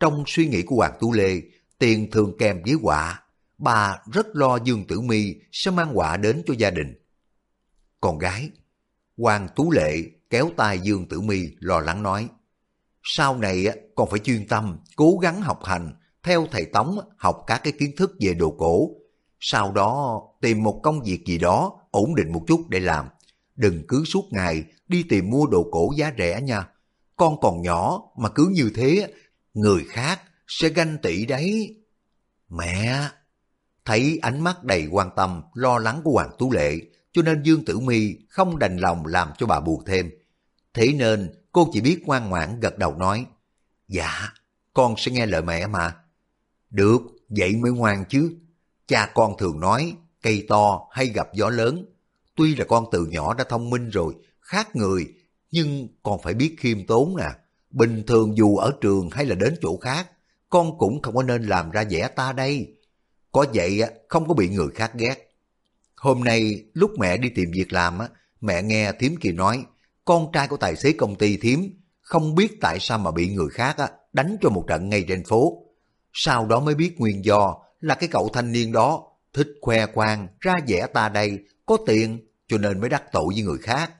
Trong suy nghĩ của Hoàng Tu Lê, tiền thường kèm với quả. bà rất lo Dương Tử Mi sẽ mang quả đến cho gia đình. Con gái, Hoàng Tú Lệ kéo tay Dương Tử Mi lo lắng nói. Sau này còn phải chuyên tâm, cố gắng học hành, theo thầy Tống học các cái kiến thức về đồ cổ. Sau đó tìm một công việc gì đó ổn định một chút để làm. Đừng cứ suốt ngày đi tìm mua đồ cổ giá rẻ nha. Con còn nhỏ mà cứ như thế, người khác sẽ ganh tị đấy. Mẹ! Thấy ánh mắt đầy quan tâm, lo lắng của Hoàng Tú Lệ, cho nên Dương Tử Mi không đành lòng làm cho bà buồn thêm. Thế nên cô chỉ biết ngoan ngoãn gật đầu nói, Dạ, con sẽ nghe lời mẹ mà. Được, vậy mới ngoan chứ. Cha con thường nói, cây to hay gặp gió lớn. Tuy là con từ nhỏ đã thông minh rồi, khác người, nhưng còn phải biết khiêm tốn nè. Bình thường dù ở trường hay là đến chỗ khác, con cũng không có nên làm ra vẻ ta đây. Có vậy không có bị người khác ghét. Hôm nay lúc mẹ đi tìm việc làm, mẹ nghe thím kia nói, con trai của tài xế công ty thím không biết tại sao mà bị người khác đánh cho một trận ngay trên phố. Sau đó mới biết nguyên do là cái cậu thanh niên đó thích khoe khoang ra vẻ ta đây có tiền cho nên mới đắc tội với người khác.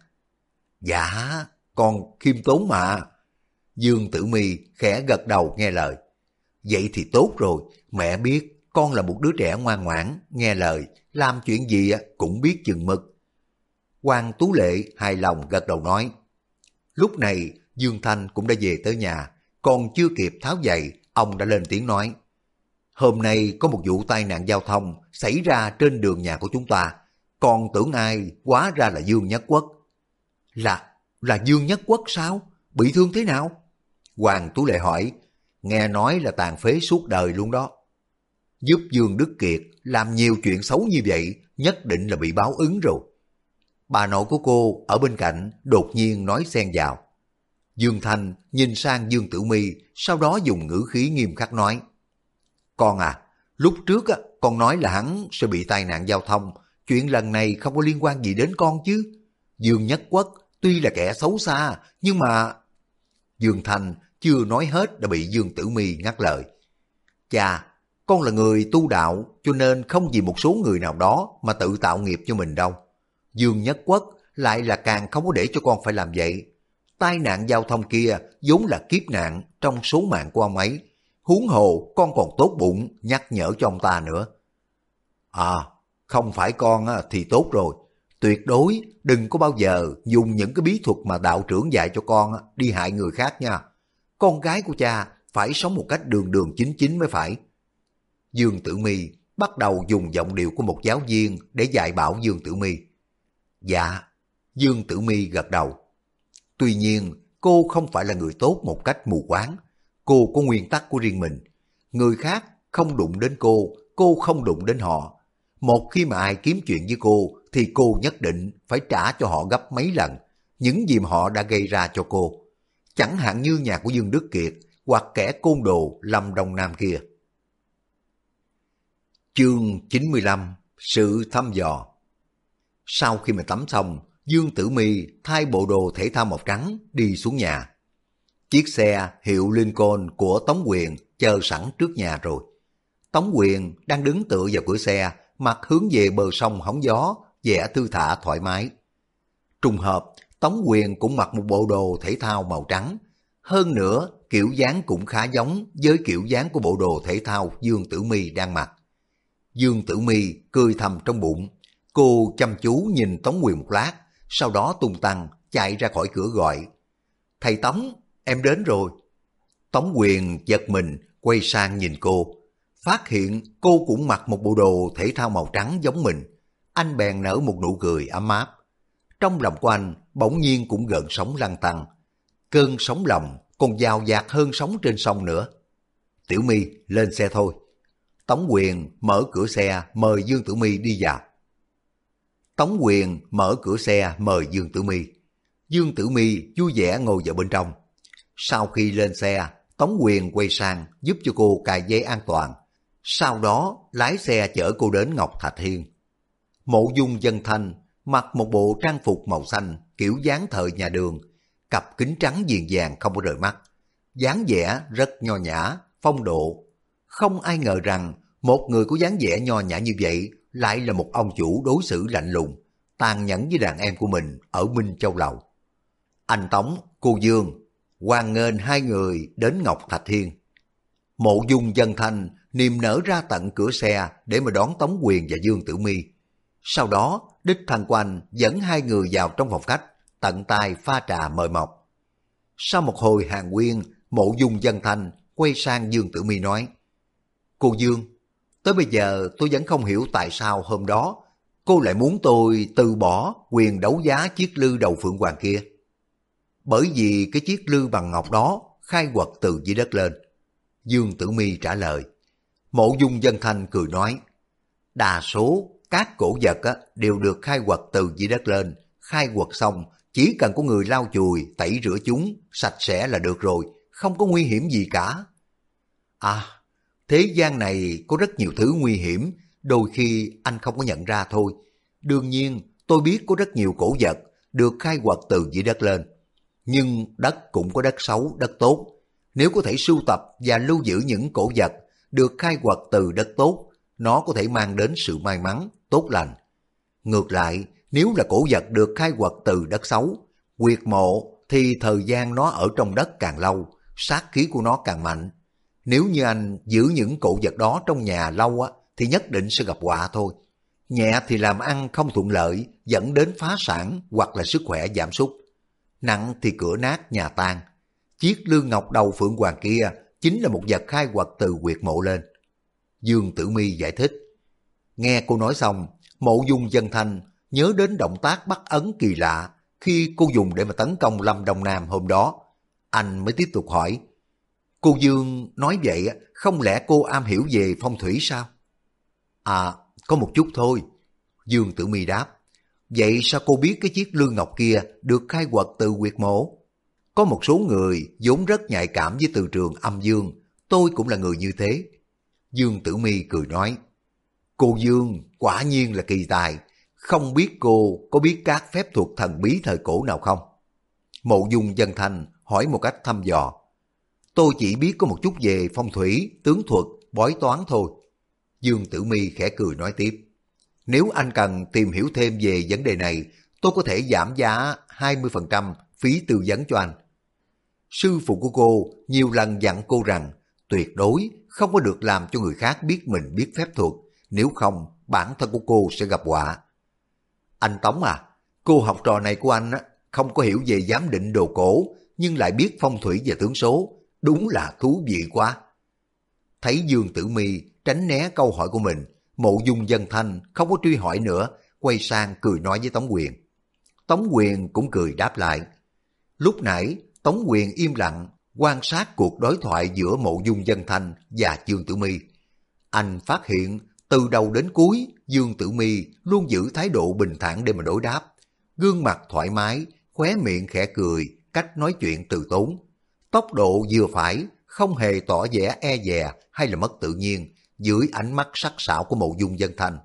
Dạ, con khiêm tốn mà. Dương Tử Mi khẽ gật đầu nghe lời. Vậy thì tốt rồi, mẹ biết con là một đứa trẻ ngoan ngoãn, nghe lời, làm chuyện gì cũng biết chừng mực. Quan Tú Lệ hài lòng gật đầu nói. Lúc này Dương Thanh cũng đã về tới nhà, còn chưa kịp tháo giày, ông đã lên tiếng nói. Hôm nay có một vụ tai nạn giao thông xảy ra trên đường nhà của chúng ta, còn tưởng ai quá ra là Dương Nhất Quốc. Là, là Dương Nhất Quốc sao? Bị thương thế nào? Hoàng Tú Lệ hỏi, nghe nói là tàn phế suốt đời luôn đó. Giúp Dương Đức Kiệt làm nhiều chuyện xấu như vậy, nhất định là bị báo ứng rồi. Bà nội của cô ở bên cạnh đột nhiên nói xen vào. Dương Thanh nhìn sang Dương Tử Mi, sau đó dùng ngữ khí nghiêm khắc nói. Con à, lúc trước á, con nói là hắn sẽ bị tai nạn giao thông, chuyện lần này không có liên quan gì đến con chứ. Dương Nhất Quốc tuy là kẻ xấu xa, nhưng mà... Dương Thành chưa nói hết đã bị Dương Tử Mi ngắt lời. Cha, con là người tu đạo cho nên không vì một số người nào đó mà tự tạo nghiệp cho mình đâu. Dương Nhất Quốc lại là càng không có để cho con phải làm vậy. Tai nạn giao thông kia vốn là kiếp nạn trong số mạng của ông ấy. Huống hồ con còn tốt bụng nhắc nhở cho ông ta nữa. À, không phải con thì tốt rồi. Tuyệt đối đừng có bao giờ dùng những cái bí thuật mà đạo trưởng dạy cho con đi hại người khác nha. Con gái của cha phải sống một cách đường đường chính chính mới phải. Dương Tử Mi bắt đầu dùng giọng điệu của một giáo viên để dạy bảo Dương Tử Mi. Dạ, Dương Tử Mi gật đầu. Tuy nhiên, cô không phải là người tốt một cách mù quáng. Cô có nguyên tắc của riêng mình. Người khác không đụng đến cô, cô không đụng đến họ. Một khi mà ai kiếm chuyện với cô, thì cô nhất định phải trả cho họ gấp mấy lần những gì mà họ đã gây ra cho cô. Chẳng hạn như nhà của Dương Đức Kiệt hoặc kẻ côn đồ Lâm Đông Nam kia. Chương 95 Sự thăm dò Sau khi mà tắm xong, Dương Tử Mi thay bộ đồ thể thao màu trắng đi xuống nhà. Chiếc xe hiệu Lincoln của Tống Quyền chờ sẵn trước nhà rồi. Tống Quyền đang đứng tựa vào cửa xe, mặt hướng về bờ sông hóng gió, vẻ thư thả thoải mái. Trùng hợp, Tống Quyền cũng mặc một bộ đồ thể thao màu trắng. Hơn nữa, kiểu dáng cũng khá giống với kiểu dáng của bộ đồ thể thao Dương Tử Mi đang mặc. Dương Tử Mi cười thầm trong bụng. Cô chăm chú nhìn Tống Quyền một lát, sau đó tung tăng chạy ra khỏi cửa gọi. Thầy Tống, em đến rồi. Tống Quyền giật mình quay sang nhìn cô. Phát hiện cô cũng mặc một bộ đồ thể thao màu trắng giống mình. Anh bèn nở một nụ cười ấm áp. Trong lòng của anh bỗng nhiên cũng gần sóng lăn tăng. Cơn sóng lòng còn giàu dạt hơn sóng trên sông nữa. Tiểu My lên xe thôi. Tống Quyền mở cửa xe mời Dương Tử my đi vào. Tống Quyền mở cửa xe mời Dương Tử my Dương Tử my vui vẻ ngồi vào bên trong. Sau khi lên xe, Tống Quyền quay sang giúp cho cô cài dây an toàn. Sau đó lái xe chở cô đến Ngọc Thạch Hiên. Mộ dung dân thanh mặc một bộ trang phục màu xanh kiểu dáng thời nhà đường, cặp kính trắng viền vàng không có rời mắt. dáng vẻ rất nho nhã, phong độ. Không ai ngờ rằng một người có dáng vẻ nho nhã như vậy lại là một ông chủ đối xử lạnh lùng, tàn nhẫn với đàn em của mình ở Minh Châu Lầu. Anh Tống, cô Dương, hoan nghênh hai người đến Ngọc Thạch Thiên. Mộ dung dân thanh niềm nở ra tận cửa xe để mà đón Tống Quyền và Dương Tử Mi. Sau đó, đích thân quanh dẫn hai người vào trong phòng khách, tận tay pha trà mời mọc. Sau một hồi hàng nguyên, mộ dung dân thanh quay sang Dương Tử Mi nói, Cô Dương, tới bây giờ tôi vẫn không hiểu tại sao hôm đó cô lại muốn tôi từ bỏ quyền đấu giá chiếc lư đầu phượng hoàng kia. Bởi vì cái chiếc lư bằng ngọc đó khai quật từ dưới đất lên. Dương Tử Mi trả lời. Mộ dung dân thanh cười nói, đa số các cổ vật á, đều được khai quật từ dưới đất lên, khai quật xong chỉ cần có người lau chùi, tẩy rửa chúng, sạch sẽ là được rồi, không có nguy hiểm gì cả. À, thế gian này có rất nhiều thứ nguy hiểm, đôi khi anh không có nhận ra thôi. Đương nhiên, tôi biết có rất nhiều cổ vật được khai quật từ dưới đất lên. Nhưng đất cũng có đất xấu, đất tốt. Nếu có thể sưu tập và lưu giữ những cổ vật được khai quật từ đất tốt, nó có thể mang đến sự may mắn, tốt lành. Ngược lại, nếu là cổ vật được khai quật từ đất xấu, quyệt mộ thì thời gian nó ở trong đất càng lâu, sát khí của nó càng mạnh. Nếu như anh giữ những cổ vật đó trong nhà lâu á, thì nhất định sẽ gặp họa thôi. Nhẹ thì làm ăn không thuận lợi, dẫn đến phá sản hoặc là sức khỏe giảm sút. Nặng thì cửa nát nhà tan. Chiếc lương ngọc đầu phượng hoàng kia chính là một vật khai quật từ quyệt mộ lên. Dương Tử Mi giải thích. Nghe cô nói xong, mộ dung dân thanh nhớ đến động tác bắt ấn kỳ lạ khi cô dùng để mà tấn công Lâm Đông Nam hôm đó. Anh mới tiếp tục hỏi, cô Dương nói vậy không lẽ cô am hiểu về phong thủy sao? À, có một chút thôi. Dương Tử Mi đáp, vậy sao cô biết cái chiếc lương ngọc kia được khai quật từ quyệt mộ? Có một số người vốn rất nhạy cảm với từ trường âm dương, tôi cũng là người như thế. Dương Tử Mi cười nói, cô Dương quả nhiên là kỳ tài, không biết cô có biết các phép thuật thần bí thời cổ nào không? Mộ dung dân thanh hỏi một cách thăm dò. Tôi chỉ biết có một chút về phong thủy, tướng thuật, bói toán thôi. Dương Tử Mi khẽ cười nói tiếp. Nếu anh cần tìm hiểu thêm về vấn đề này, tôi có thể giảm giá 20% phí tư vấn cho anh. Sư phụ của cô nhiều lần dặn cô rằng tuyệt đối không có được làm cho người khác biết mình biết phép thuật, nếu không bản thân của cô sẽ gặp họa. Anh Tống à, cô học trò này của anh không có hiểu về giám định đồ cổ, nhưng lại biết phong thủy và tướng số, đúng là thú vị quá. Thấy Dương Tử Mi tránh né câu hỏi của mình, mộ dung dân thanh không có truy hỏi nữa, quay sang cười nói với Tống Quyền. Tống Quyền cũng cười đáp lại. Lúc nãy, Tống Quyền im lặng, quan sát cuộc đối thoại giữa mộ dung dân thanh và Dương Tử Mi. Anh phát hiện từ đầu đến cuối, Dương Tử Mi luôn giữ thái độ bình thản để mà đối đáp. Gương mặt thoải mái, khóe miệng khẽ cười, cách nói chuyện từ tốn. Tốc độ vừa phải, không hề tỏ vẻ e dè hay là mất tự nhiên, dưới ánh mắt sắc sảo của mộ dung dân thanh.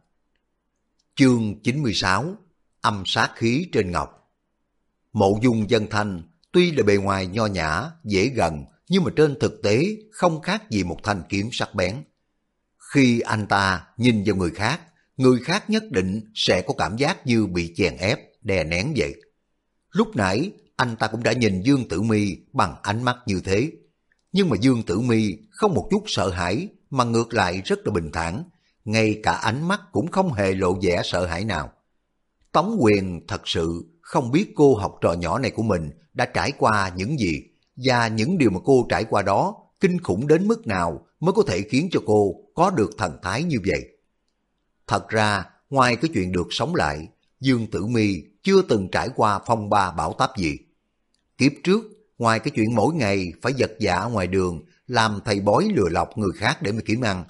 Chương 96 Âm sát khí trên ngọc Mộ dung dân thanh tuy là bề ngoài nho nhã, dễ gần, nhưng mà trên thực tế không khác gì một thanh kiếm sắc bén. Khi anh ta nhìn vào người khác, người khác nhất định sẽ có cảm giác như bị chèn ép, đè nén vậy. Lúc nãy, anh ta cũng đã nhìn Dương Tử Mi bằng ánh mắt như thế. Nhưng mà Dương Tử Mi không một chút sợ hãi, mà ngược lại rất là bình thản, ngay cả ánh mắt cũng không hề lộ vẻ sợ hãi nào. Tống quyền thật sự không biết cô học trò nhỏ này của mình đã trải qua những gì, và những điều mà cô trải qua đó kinh khủng đến mức nào mới có thể khiến cho cô có được thần thái như vậy. Thật ra, ngoài cái chuyện được sống lại, Dương Tử Mi chưa từng trải qua phong ba bão táp gì. Kiếp trước, ngoài cái chuyện mỗi ngày phải giật giả ngoài đường, làm thầy bói lừa lọc người khác để mà kiếm ăn.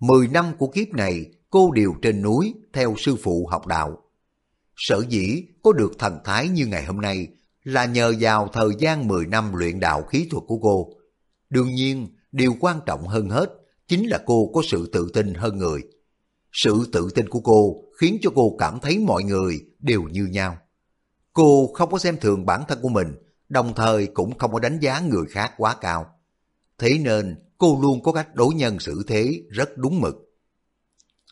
Mười năm của kiếp này, cô đều trên núi theo sư phụ học đạo. Sở dĩ có được thần thái như ngày hôm nay là nhờ vào thời gian 10 năm luyện đạo khí thuật của cô. Đương nhiên, điều quan trọng hơn hết chính là cô có sự tự tin hơn người. Sự tự tin của cô khiến cho cô cảm thấy mọi người đều như nhau. Cô không có xem thường bản thân của mình, đồng thời cũng không có đánh giá người khác quá cao. Thế nên cô luôn có cách đối nhân xử thế rất đúng mực.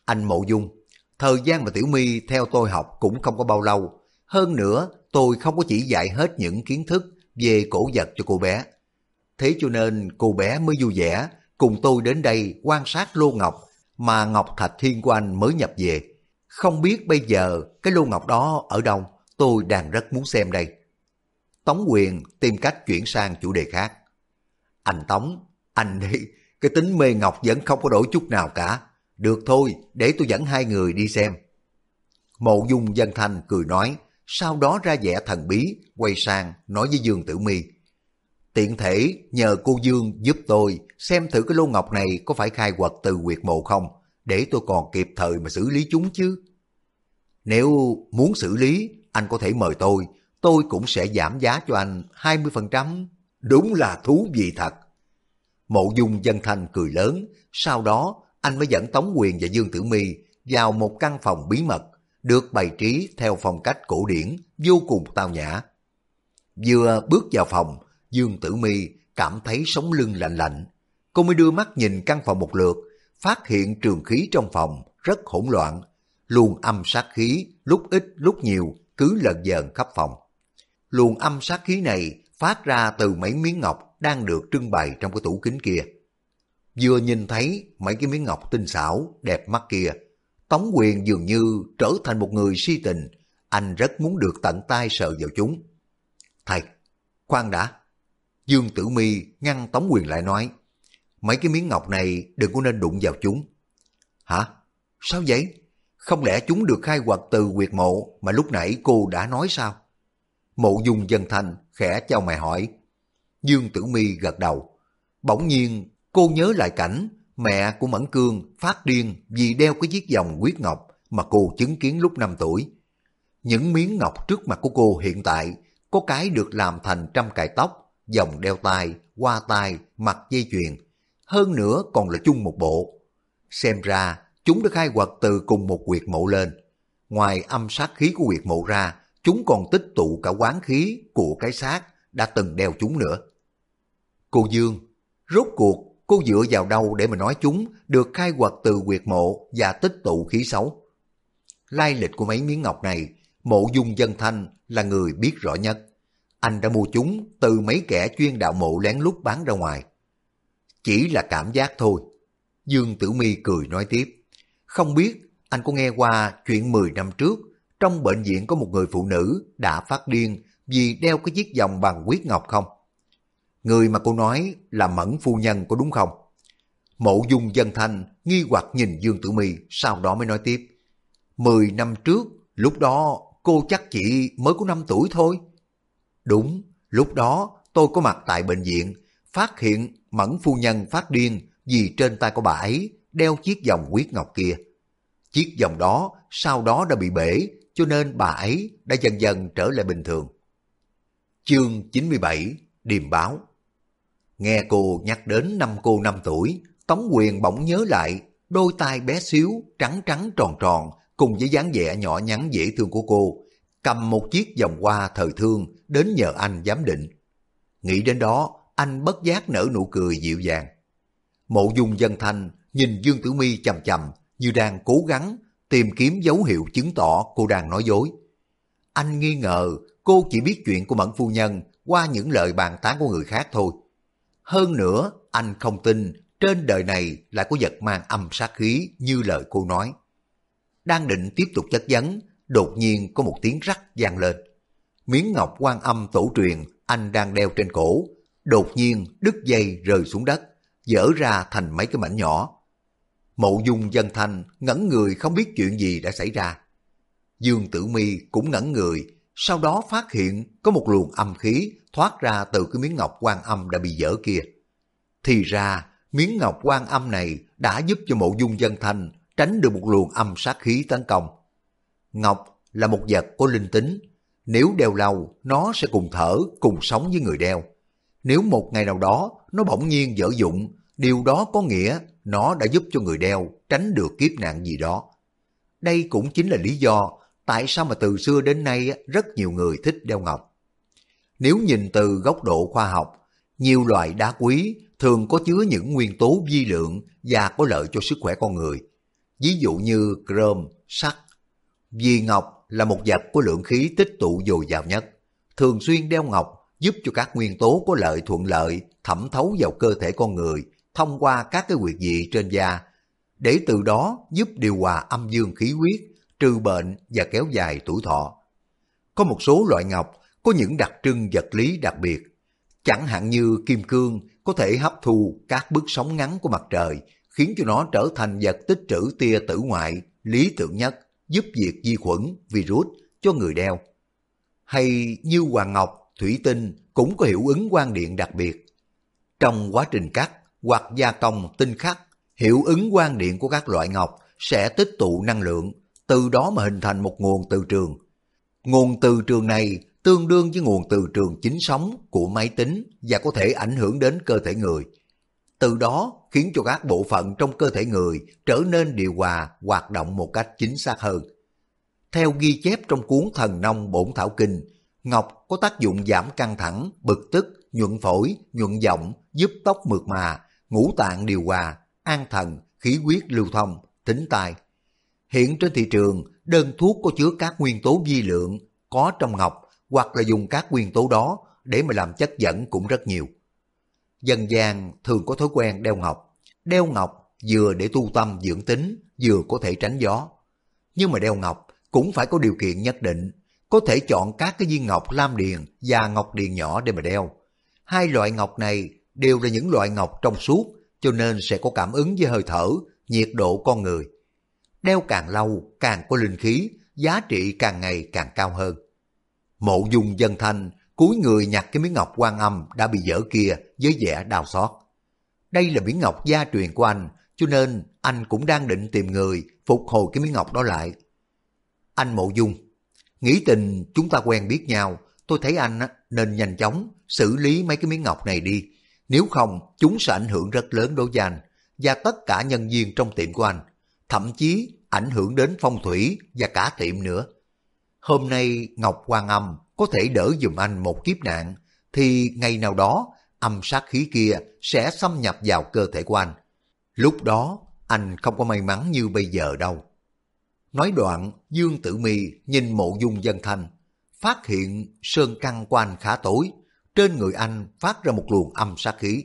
Anh Mộ Dung, thời gian mà Tiểu My theo tôi học cũng không có bao lâu. Hơn nữa, tôi không có chỉ dạy hết những kiến thức về cổ vật cho cô bé. Thế cho nên cô bé mới vui vẻ cùng tôi đến đây quan sát lô ngọc mà Ngọc Thạch Thiên của anh mới nhập về. Không biết bây giờ cái lô ngọc đó ở đâu, tôi đang rất muốn xem đây. Tống Quyền tìm cách chuyển sang chủ đề khác. Anh Tống, anh đi, cái tính mê ngọc vẫn không có đổi chút nào cả. Được thôi, để tôi dẫn hai người đi xem. Mộ dung dân thanh cười nói, sau đó ra vẻ thần bí, quay sang nói với Dương Tử Mi Tiện thể nhờ cô Dương giúp tôi xem thử cái lô ngọc này có phải khai quật từ quyệt mộ không, để tôi còn kịp thời mà xử lý chúng chứ. Nếu muốn xử lý, anh có thể mời tôi, tôi cũng sẽ giảm giá cho anh 20%. Đúng là thú vị thật. Mộ dung dân thanh cười lớn, sau đó anh mới dẫn Tống Quyền và Dương Tử Mi vào một căn phòng bí mật, được bày trí theo phong cách cổ điển, vô cùng tao nhã. Vừa bước vào phòng, Dương Tử Mi cảm thấy sống lưng lạnh lạnh. Cô mới đưa mắt nhìn căn phòng một lượt, phát hiện trường khí trong phòng rất hỗn loạn, luồng âm sát khí lúc ít lúc nhiều cứ lợn dờn khắp phòng. Luồng âm sát khí này phát ra từ mấy miếng ngọc đang được trưng bày trong cái tủ kính kia. Vừa nhìn thấy mấy cái miếng ngọc tinh xảo, đẹp mắt kia, Tống quyền dường như trở thành một người si tình, anh rất muốn được tận tay sờ vào chúng. Thầy, khoan đã, Dương Tử Mi ngăn Tống Quyền lại nói, mấy cái miếng ngọc này đừng có nên đụng vào chúng. Hả? Sao vậy? Không lẽ chúng được khai quật từ quyệt mộ mà lúc nãy cô đã nói sao? Mộ dung dân thanh khẽ chào mày hỏi. Dương Tử Mi gật đầu. Bỗng nhiên cô nhớ lại cảnh mẹ của Mẫn Cương phát điên vì đeo cái chiếc vòng quyết ngọc mà cô chứng kiến lúc 5 tuổi. Những miếng ngọc trước mặt của cô hiện tại có cái được làm thành trăm cài tóc vòng đeo tay, qua tay, mặt dây chuyền, hơn nữa còn là chung một bộ. Xem ra, chúng đã khai quật từ cùng một quyệt mộ lên. Ngoài âm sát khí của quyệt mộ ra, chúng còn tích tụ cả quán khí của cái xác đã từng đeo chúng nữa. Cô Dương, rốt cuộc cô dựa vào đâu để mà nói chúng được khai quật từ quyệt mộ và tích tụ khí xấu? Lai lịch của mấy miếng ngọc này, mộ dung dân thanh là người biết rõ nhất anh đã mua chúng từ mấy kẻ chuyên đạo mộ lén lút bán ra ngoài. Chỉ là cảm giác thôi. Dương Tử Mi cười nói tiếp. Không biết anh có nghe qua chuyện 10 năm trước trong bệnh viện có một người phụ nữ đã phát điên vì đeo cái chiếc vòng bằng huyết ngọc không? Người mà cô nói là Mẫn Phu Nhân có đúng không? Mộ dung dân thanh nghi hoặc nhìn Dương Tử Mi sau đó mới nói tiếp. Mười năm trước, lúc đó cô chắc chỉ mới có 5 tuổi thôi. Đúng, lúc đó tôi có mặt tại bệnh viện, phát hiện Mẫn phu nhân phát điên vì trên tay của bà ấy đeo chiếc vòng huyết ngọc kia. Chiếc vòng đó sau đó đã bị bể, cho nên bà ấy đã dần dần trở lại bình thường. Chương 97 Điềm báo Nghe cô nhắc đến năm cô năm tuổi, Tống Quyền bỗng nhớ lại đôi tay bé xíu, trắng trắng tròn tròn cùng với dáng vẻ nhỏ nhắn dễ thương của cô, cầm một chiếc vòng hoa thời thương đến nhờ anh giám định. Nghĩ đến đó, anh bất giác nở nụ cười dịu dàng. Mộ dung dân thanh nhìn Dương Tử Mi chầm chầm như đang cố gắng tìm kiếm dấu hiệu chứng tỏ cô đang nói dối. Anh nghi ngờ cô chỉ biết chuyện của Mẫn Phu Nhân qua những lời bàn tán của người khác thôi. Hơn nữa, anh không tin trên đời này lại có vật mang âm sát khí như lời cô nói. Đang định tiếp tục chất vấn, đột nhiên có một tiếng rắc vang lên miếng ngọc quan âm tổ truyền anh đang đeo trên cổ, đột nhiên đứt dây rơi xuống đất, dở ra thành mấy cái mảnh nhỏ. Mộ dung dân thanh ngẩn người không biết chuyện gì đã xảy ra. Dương Tử Mi cũng ngẩn người, sau đó phát hiện có một luồng âm khí thoát ra từ cái miếng ngọc quan âm đã bị dở kia. Thì ra, miếng ngọc quan âm này đã giúp cho mộ dung dân thanh tránh được một luồng âm sát khí tấn công. Ngọc là một vật có linh tính, nếu đeo lâu, nó sẽ cùng thở, cùng sống với người đeo. Nếu một ngày nào đó nó bỗng nhiên dở dụng, điều đó có nghĩa nó đã giúp cho người đeo tránh được kiếp nạn gì đó. Đây cũng chính là lý do tại sao mà từ xưa đến nay rất nhiều người thích đeo ngọc. Nếu nhìn từ góc độ khoa học, nhiều loại đá quý thường có chứa những nguyên tố vi lượng và có lợi cho sức khỏe con người. Ví dụ như chrome, sắt. Vì ngọc là một vật có lượng khí tích tụ dồi dào nhất. Thường xuyên đeo ngọc giúp cho các nguyên tố có lợi thuận lợi thẩm thấu vào cơ thể con người thông qua các cái quyệt vị trên da, để từ đó giúp điều hòa âm dương khí huyết, trừ bệnh và kéo dài tuổi thọ. Có một số loại ngọc có những đặc trưng vật lý đặc biệt, chẳng hạn như kim cương có thể hấp thu các bước sóng ngắn của mặt trời, khiến cho nó trở thành vật tích trữ tia tử ngoại lý tưởng nhất, giúp diệt vi khuẩn, virus cho người đeo. Hay như hoàng ngọc, thủy tinh cũng có hiệu ứng quang điện đặc biệt. Trong quá trình cắt hoặc gia công tinh khắc, hiệu ứng quang điện của các loại ngọc sẽ tích tụ năng lượng, từ đó mà hình thành một nguồn từ trường. Nguồn từ trường này tương đương với nguồn từ trường chính sống của máy tính và có thể ảnh hưởng đến cơ thể người. Từ đó khiến cho các bộ phận trong cơ thể người trở nên điều hòa, hoạt động một cách chính xác hơn. Theo ghi chép trong cuốn Thần Nông Bổn Thảo Kinh, Ngọc có tác dụng giảm căng thẳng, bực tức, nhuận phổi, nhuận giọng, giúp tóc mượt mà, ngũ tạng điều hòa, an thần, khí huyết lưu thông, tính tai. Hiện trên thị trường, đơn thuốc có chứa các nguyên tố vi lượng có trong ngọc hoặc là dùng các nguyên tố đó để mà làm chất dẫn cũng rất nhiều. Dân gian thường có thói quen đeo ngọc. Đeo ngọc vừa để tu tâm dưỡng tính, vừa có thể tránh gió. Nhưng mà đeo ngọc cũng phải có điều kiện nhất định. Có thể chọn các cái viên ngọc lam điền và ngọc điền nhỏ để mà đeo. Hai loại ngọc này đều là những loại ngọc trong suốt, cho nên sẽ có cảm ứng với hơi thở, nhiệt độ con người. Đeo càng lâu, càng có linh khí, giá trị càng ngày càng cao hơn. Mộ dung dân thanh cúi người nhặt cái miếng ngọc quan âm đã bị dở kia với vẻ đau xót. Đây là miếng ngọc gia truyền của anh, cho nên anh cũng đang định tìm người phục hồi cái miếng ngọc đó lại. Anh Mộ Dung, nghĩ tình chúng ta quen biết nhau, tôi thấy anh nên nhanh chóng xử lý mấy cái miếng ngọc này đi. Nếu không, chúng sẽ ảnh hưởng rất lớn đối với anh và tất cả nhân viên trong tiệm của anh, thậm chí ảnh hưởng đến phong thủy và cả tiệm nữa. Hôm nay Ngọc Quan Âm có thể đỡ dùm anh một kiếp nạn, thì ngày nào đó âm sát khí kia sẽ xâm nhập vào cơ thể của anh. Lúc đó anh không có may mắn như bây giờ đâu. Nói đoạn, Dương Tử Mi nhìn mộ dung dân thanh, phát hiện sơn căn của anh khá tối, trên người anh phát ra một luồng âm sát khí.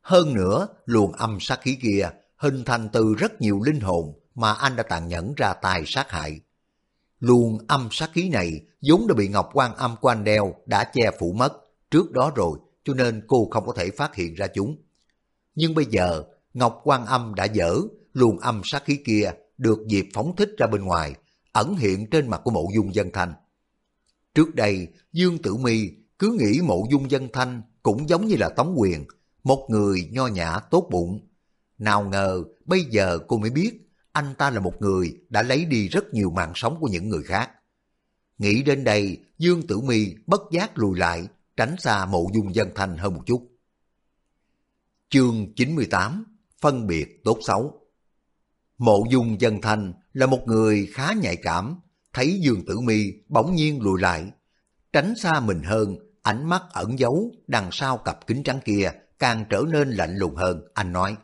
Hơn nữa, luồng âm sát khí kia hình thành từ rất nhiều linh hồn mà anh đã tàn nhẫn ra tay sát hại. Luồng âm sát khí này vốn đã bị Ngọc Quan âm của anh đeo đã che phủ mất trước đó rồi, cho nên cô không có thể phát hiện ra chúng. Nhưng bây giờ, Ngọc Quan âm đã dở, luồng âm sát khí kia được dịp phóng thích ra bên ngoài, ẩn hiện trên mặt của mộ dung dân thanh. Trước đây, Dương Tử Mi cứ nghĩ mộ dung dân thanh cũng giống như là Tống Quyền, một người nho nhã tốt bụng. Nào ngờ, bây giờ cô mới biết anh ta là một người đã lấy đi rất nhiều mạng sống của những người khác. Nghĩ đến đây, Dương Tử Mi bất giác lùi lại, tránh xa mộ dung dân thanh hơn một chút. Chương 98 Phân biệt tốt xấu Mộ dung dân thanh là một người khá nhạy cảm, thấy Dương Tử Mi bỗng nhiên lùi lại, tránh xa mình hơn, ánh mắt ẩn giấu đằng sau cặp kính trắng kia càng trở nên lạnh lùng hơn, anh nói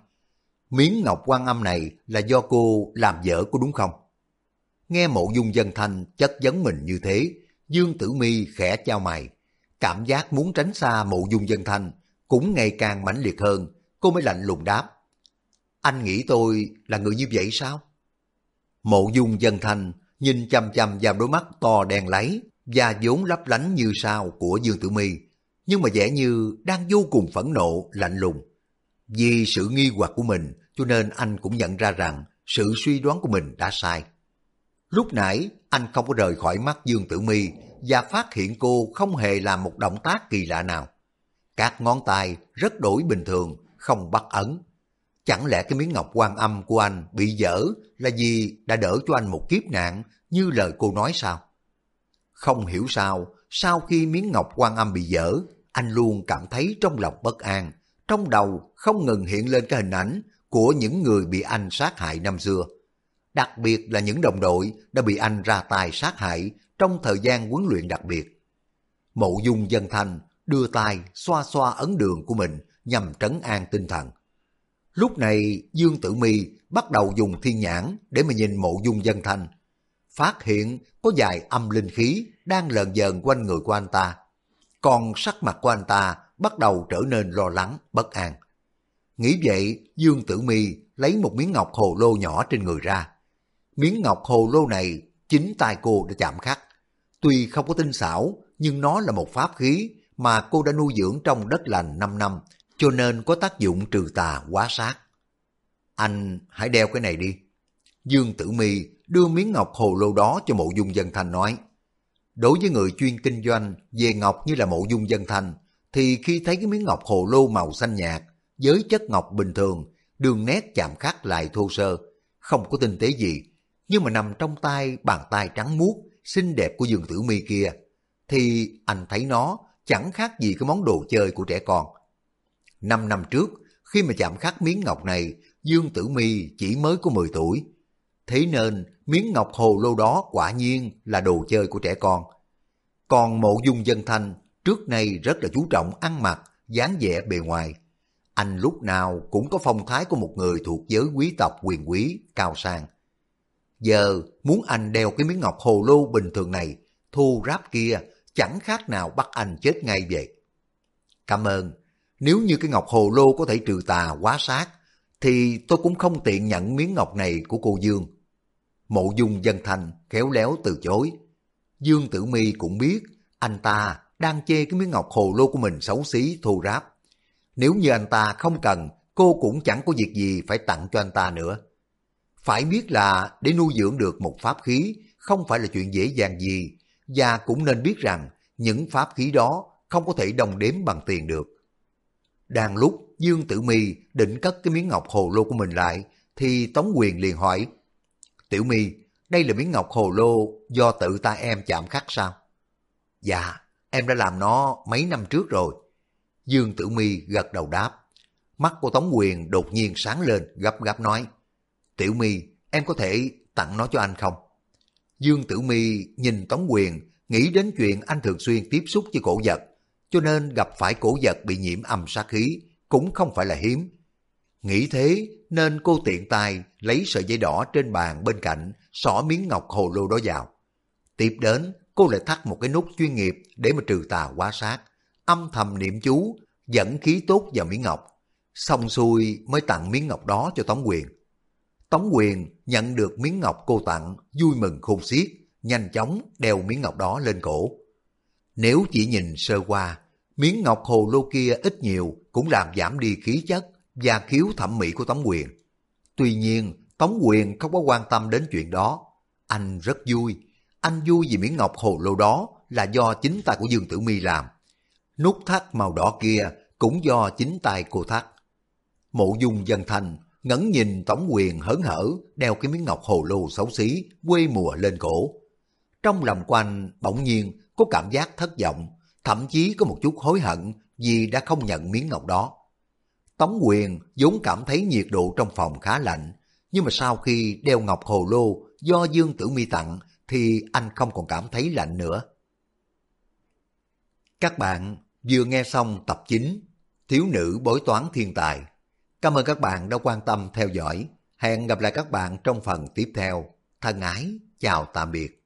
miếng ngọc quan âm này là do cô làm vợ của đúng không? Nghe mộ dung dân thanh chất vấn mình như thế, Dương Tử Mi khẽ trao mày. Cảm giác muốn tránh xa mộ dung dân thanh cũng ngày càng mãnh liệt hơn, cô mới lạnh lùng đáp. Anh nghĩ tôi là người như vậy sao? Mộ dung dân thanh nhìn chăm chăm vào đôi mắt to đen lấy và vốn lấp lánh như sao của Dương Tử Mi, nhưng mà vẻ như đang vô cùng phẫn nộ, lạnh lùng. Vì sự nghi hoặc của mình cho nên anh cũng nhận ra rằng sự suy đoán của mình đã sai. Lúc nãy anh không có rời khỏi mắt Dương Tử Mi và phát hiện cô không hề làm một động tác kỳ lạ nào. Các ngón tay rất đổi bình thường, không bắt ấn. Chẳng lẽ cái miếng ngọc quan âm của anh bị dở là vì đã đỡ cho anh một kiếp nạn như lời cô nói sao? Không hiểu sao, sau khi miếng ngọc quan âm bị dở, anh luôn cảm thấy trong lòng bất an, trong đầu không ngừng hiện lên cái hình ảnh của những người bị anh sát hại năm xưa. Đặc biệt là những đồng đội đã bị anh ra tay sát hại trong thời gian huấn luyện đặc biệt. Mộ dung dân thanh đưa tay xoa xoa ấn đường của mình nhằm trấn an tinh thần. Lúc này Dương Tử Mi bắt đầu dùng thiên nhãn để mà nhìn mộ dung dân thanh. phát hiện có vài âm linh khí đang lờn dờn quanh người của anh ta. Còn sắc mặt của anh ta bắt đầu trở nên lo lắng, bất an. Nghĩ vậy, Dương Tử Mi lấy một miếng ngọc hồ lô nhỏ trên người ra. Miếng ngọc hồ lô này chính tay cô đã chạm khắc. Tuy không có tinh xảo, nhưng nó là một pháp khí mà cô đã nuôi dưỡng trong đất lành 5 năm, cho nên có tác dụng trừ tà quá sát. Anh hãy đeo cái này đi. Dương Tử Mi đưa miếng ngọc hồ lô đó cho mộ dung dân thanh nói. Đối với người chuyên kinh doanh về ngọc như là mộ dung dân thanh, thì khi thấy cái miếng ngọc hồ lô màu xanh nhạt với chất ngọc bình thường, đường nét chạm khắc lại thô sơ, không có tinh tế gì, nhưng mà nằm trong tay bàn tay trắng muốt, xinh đẹp của Dương Tử Mi kia, thì anh thấy nó chẳng khác gì cái món đồ chơi của trẻ con. Năm năm trước, khi mà chạm khắc miếng ngọc này, Dương Tử Mi chỉ mới có 10 tuổi. Thế nên, miếng ngọc hồ lô đó quả nhiên là đồ chơi của trẻ con. Còn mộ dung dân thanh, trước nay rất là chú trọng ăn mặc, dáng vẻ bề ngoài. Anh lúc nào cũng có phong thái của một người thuộc giới quý tộc quyền quý, cao sang. Giờ muốn anh đeo cái miếng ngọc hồ lô bình thường này, thu ráp kia, chẳng khác nào bắt anh chết ngay vậy. Cảm ơn. Nếu như cái ngọc hồ lô có thể trừ tà quá sát, thì tôi cũng không tiện nhận miếng ngọc này của cô Dương. Mộ dung dân thành khéo léo từ chối. Dương Tử Mi cũng biết anh ta đang chê cái miếng ngọc hồ lô của mình xấu xí thô ráp. Nếu như anh ta không cần, cô cũng chẳng có việc gì phải tặng cho anh ta nữa. Phải biết là để nuôi dưỡng được một pháp khí không phải là chuyện dễ dàng gì, và cũng nên biết rằng những pháp khí đó không có thể đồng đếm bằng tiền được. Đang lúc Dương Tử Mi định cất cái miếng ngọc hồ lô của mình lại, thì Tống Quyền liền hỏi, Tiểu Mi, đây là miếng ngọc hồ lô do tự ta em chạm khắc sao? Dạ, em đã làm nó mấy năm trước rồi. Dương Tử Mi gật đầu đáp. Mắt của Tống Quyền đột nhiên sáng lên, gấp gáp nói, Tiểu Mi, em có thể tặng nó cho anh không? Dương Tử Mi nhìn Tống Quyền, nghĩ đến chuyện anh thường xuyên tiếp xúc với cổ vật, cho nên gặp phải cổ vật bị nhiễm âm sát khí cũng không phải là hiếm. Nghĩ thế nên cô tiện tay lấy sợi dây đỏ trên bàn bên cạnh, xỏ miếng ngọc hồ lô đó vào. Tiếp đến, cô lại thắt một cái nút chuyên nghiệp để mà trừ tà quá sát, âm thầm niệm chú, dẫn khí tốt vào miếng ngọc. Xong xuôi mới tặng miếng ngọc đó cho Tống Quyền. Tống Quyền nhận được miếng ngọc cô tặng, vui mừng khôn xiết, nhanh chóng đeo miếng ngọc đó lên cổ. Nếu chỉ nhìn sơ qua, miếng ngọc hồ lô kia ít nhiều cũng làm giảm đi khí chất và khiếu thẩm mỹ của Tống Quyền. Tuy nhiên, Tống Quyền không có quan tâm đến chuyện đó. Anh rất vui. Anh vui vì miếng ngọc hồ lô đó là do chính tay của Dương Tử Mi làm. Nút thắt màu đỏ kia cũng do chính tay cô thắt. Mộ dung dân thành ngấn nhìn Tống Quyền hớn hở, đeo cái miếng ngọc hồ lô xấu xí, quê mùa lên cổ. Trong lòng của anh bỗng nhiên có cảm giác thất vọng, thậm chí có một chút hối hận vì đã không nhận miếng ngọc đó. Tống Quyền vốn cảm thấy nhiệt độ trong phòng khá lạnh, nhưng mà sau khi đeo ngọc hồ lô do Dương Tử Mi tặng thì anh không còn cảm thấy lạnh nữa. Các bạn vừa nghe xong tập 9 Thiếu nữ bối toán thiên tài Cảm ơn các bạn đã quan tâm theo dõi. Hẹn gặp lại các bạn trong phần tiếp theo. Thân ái, chào tạm biệt.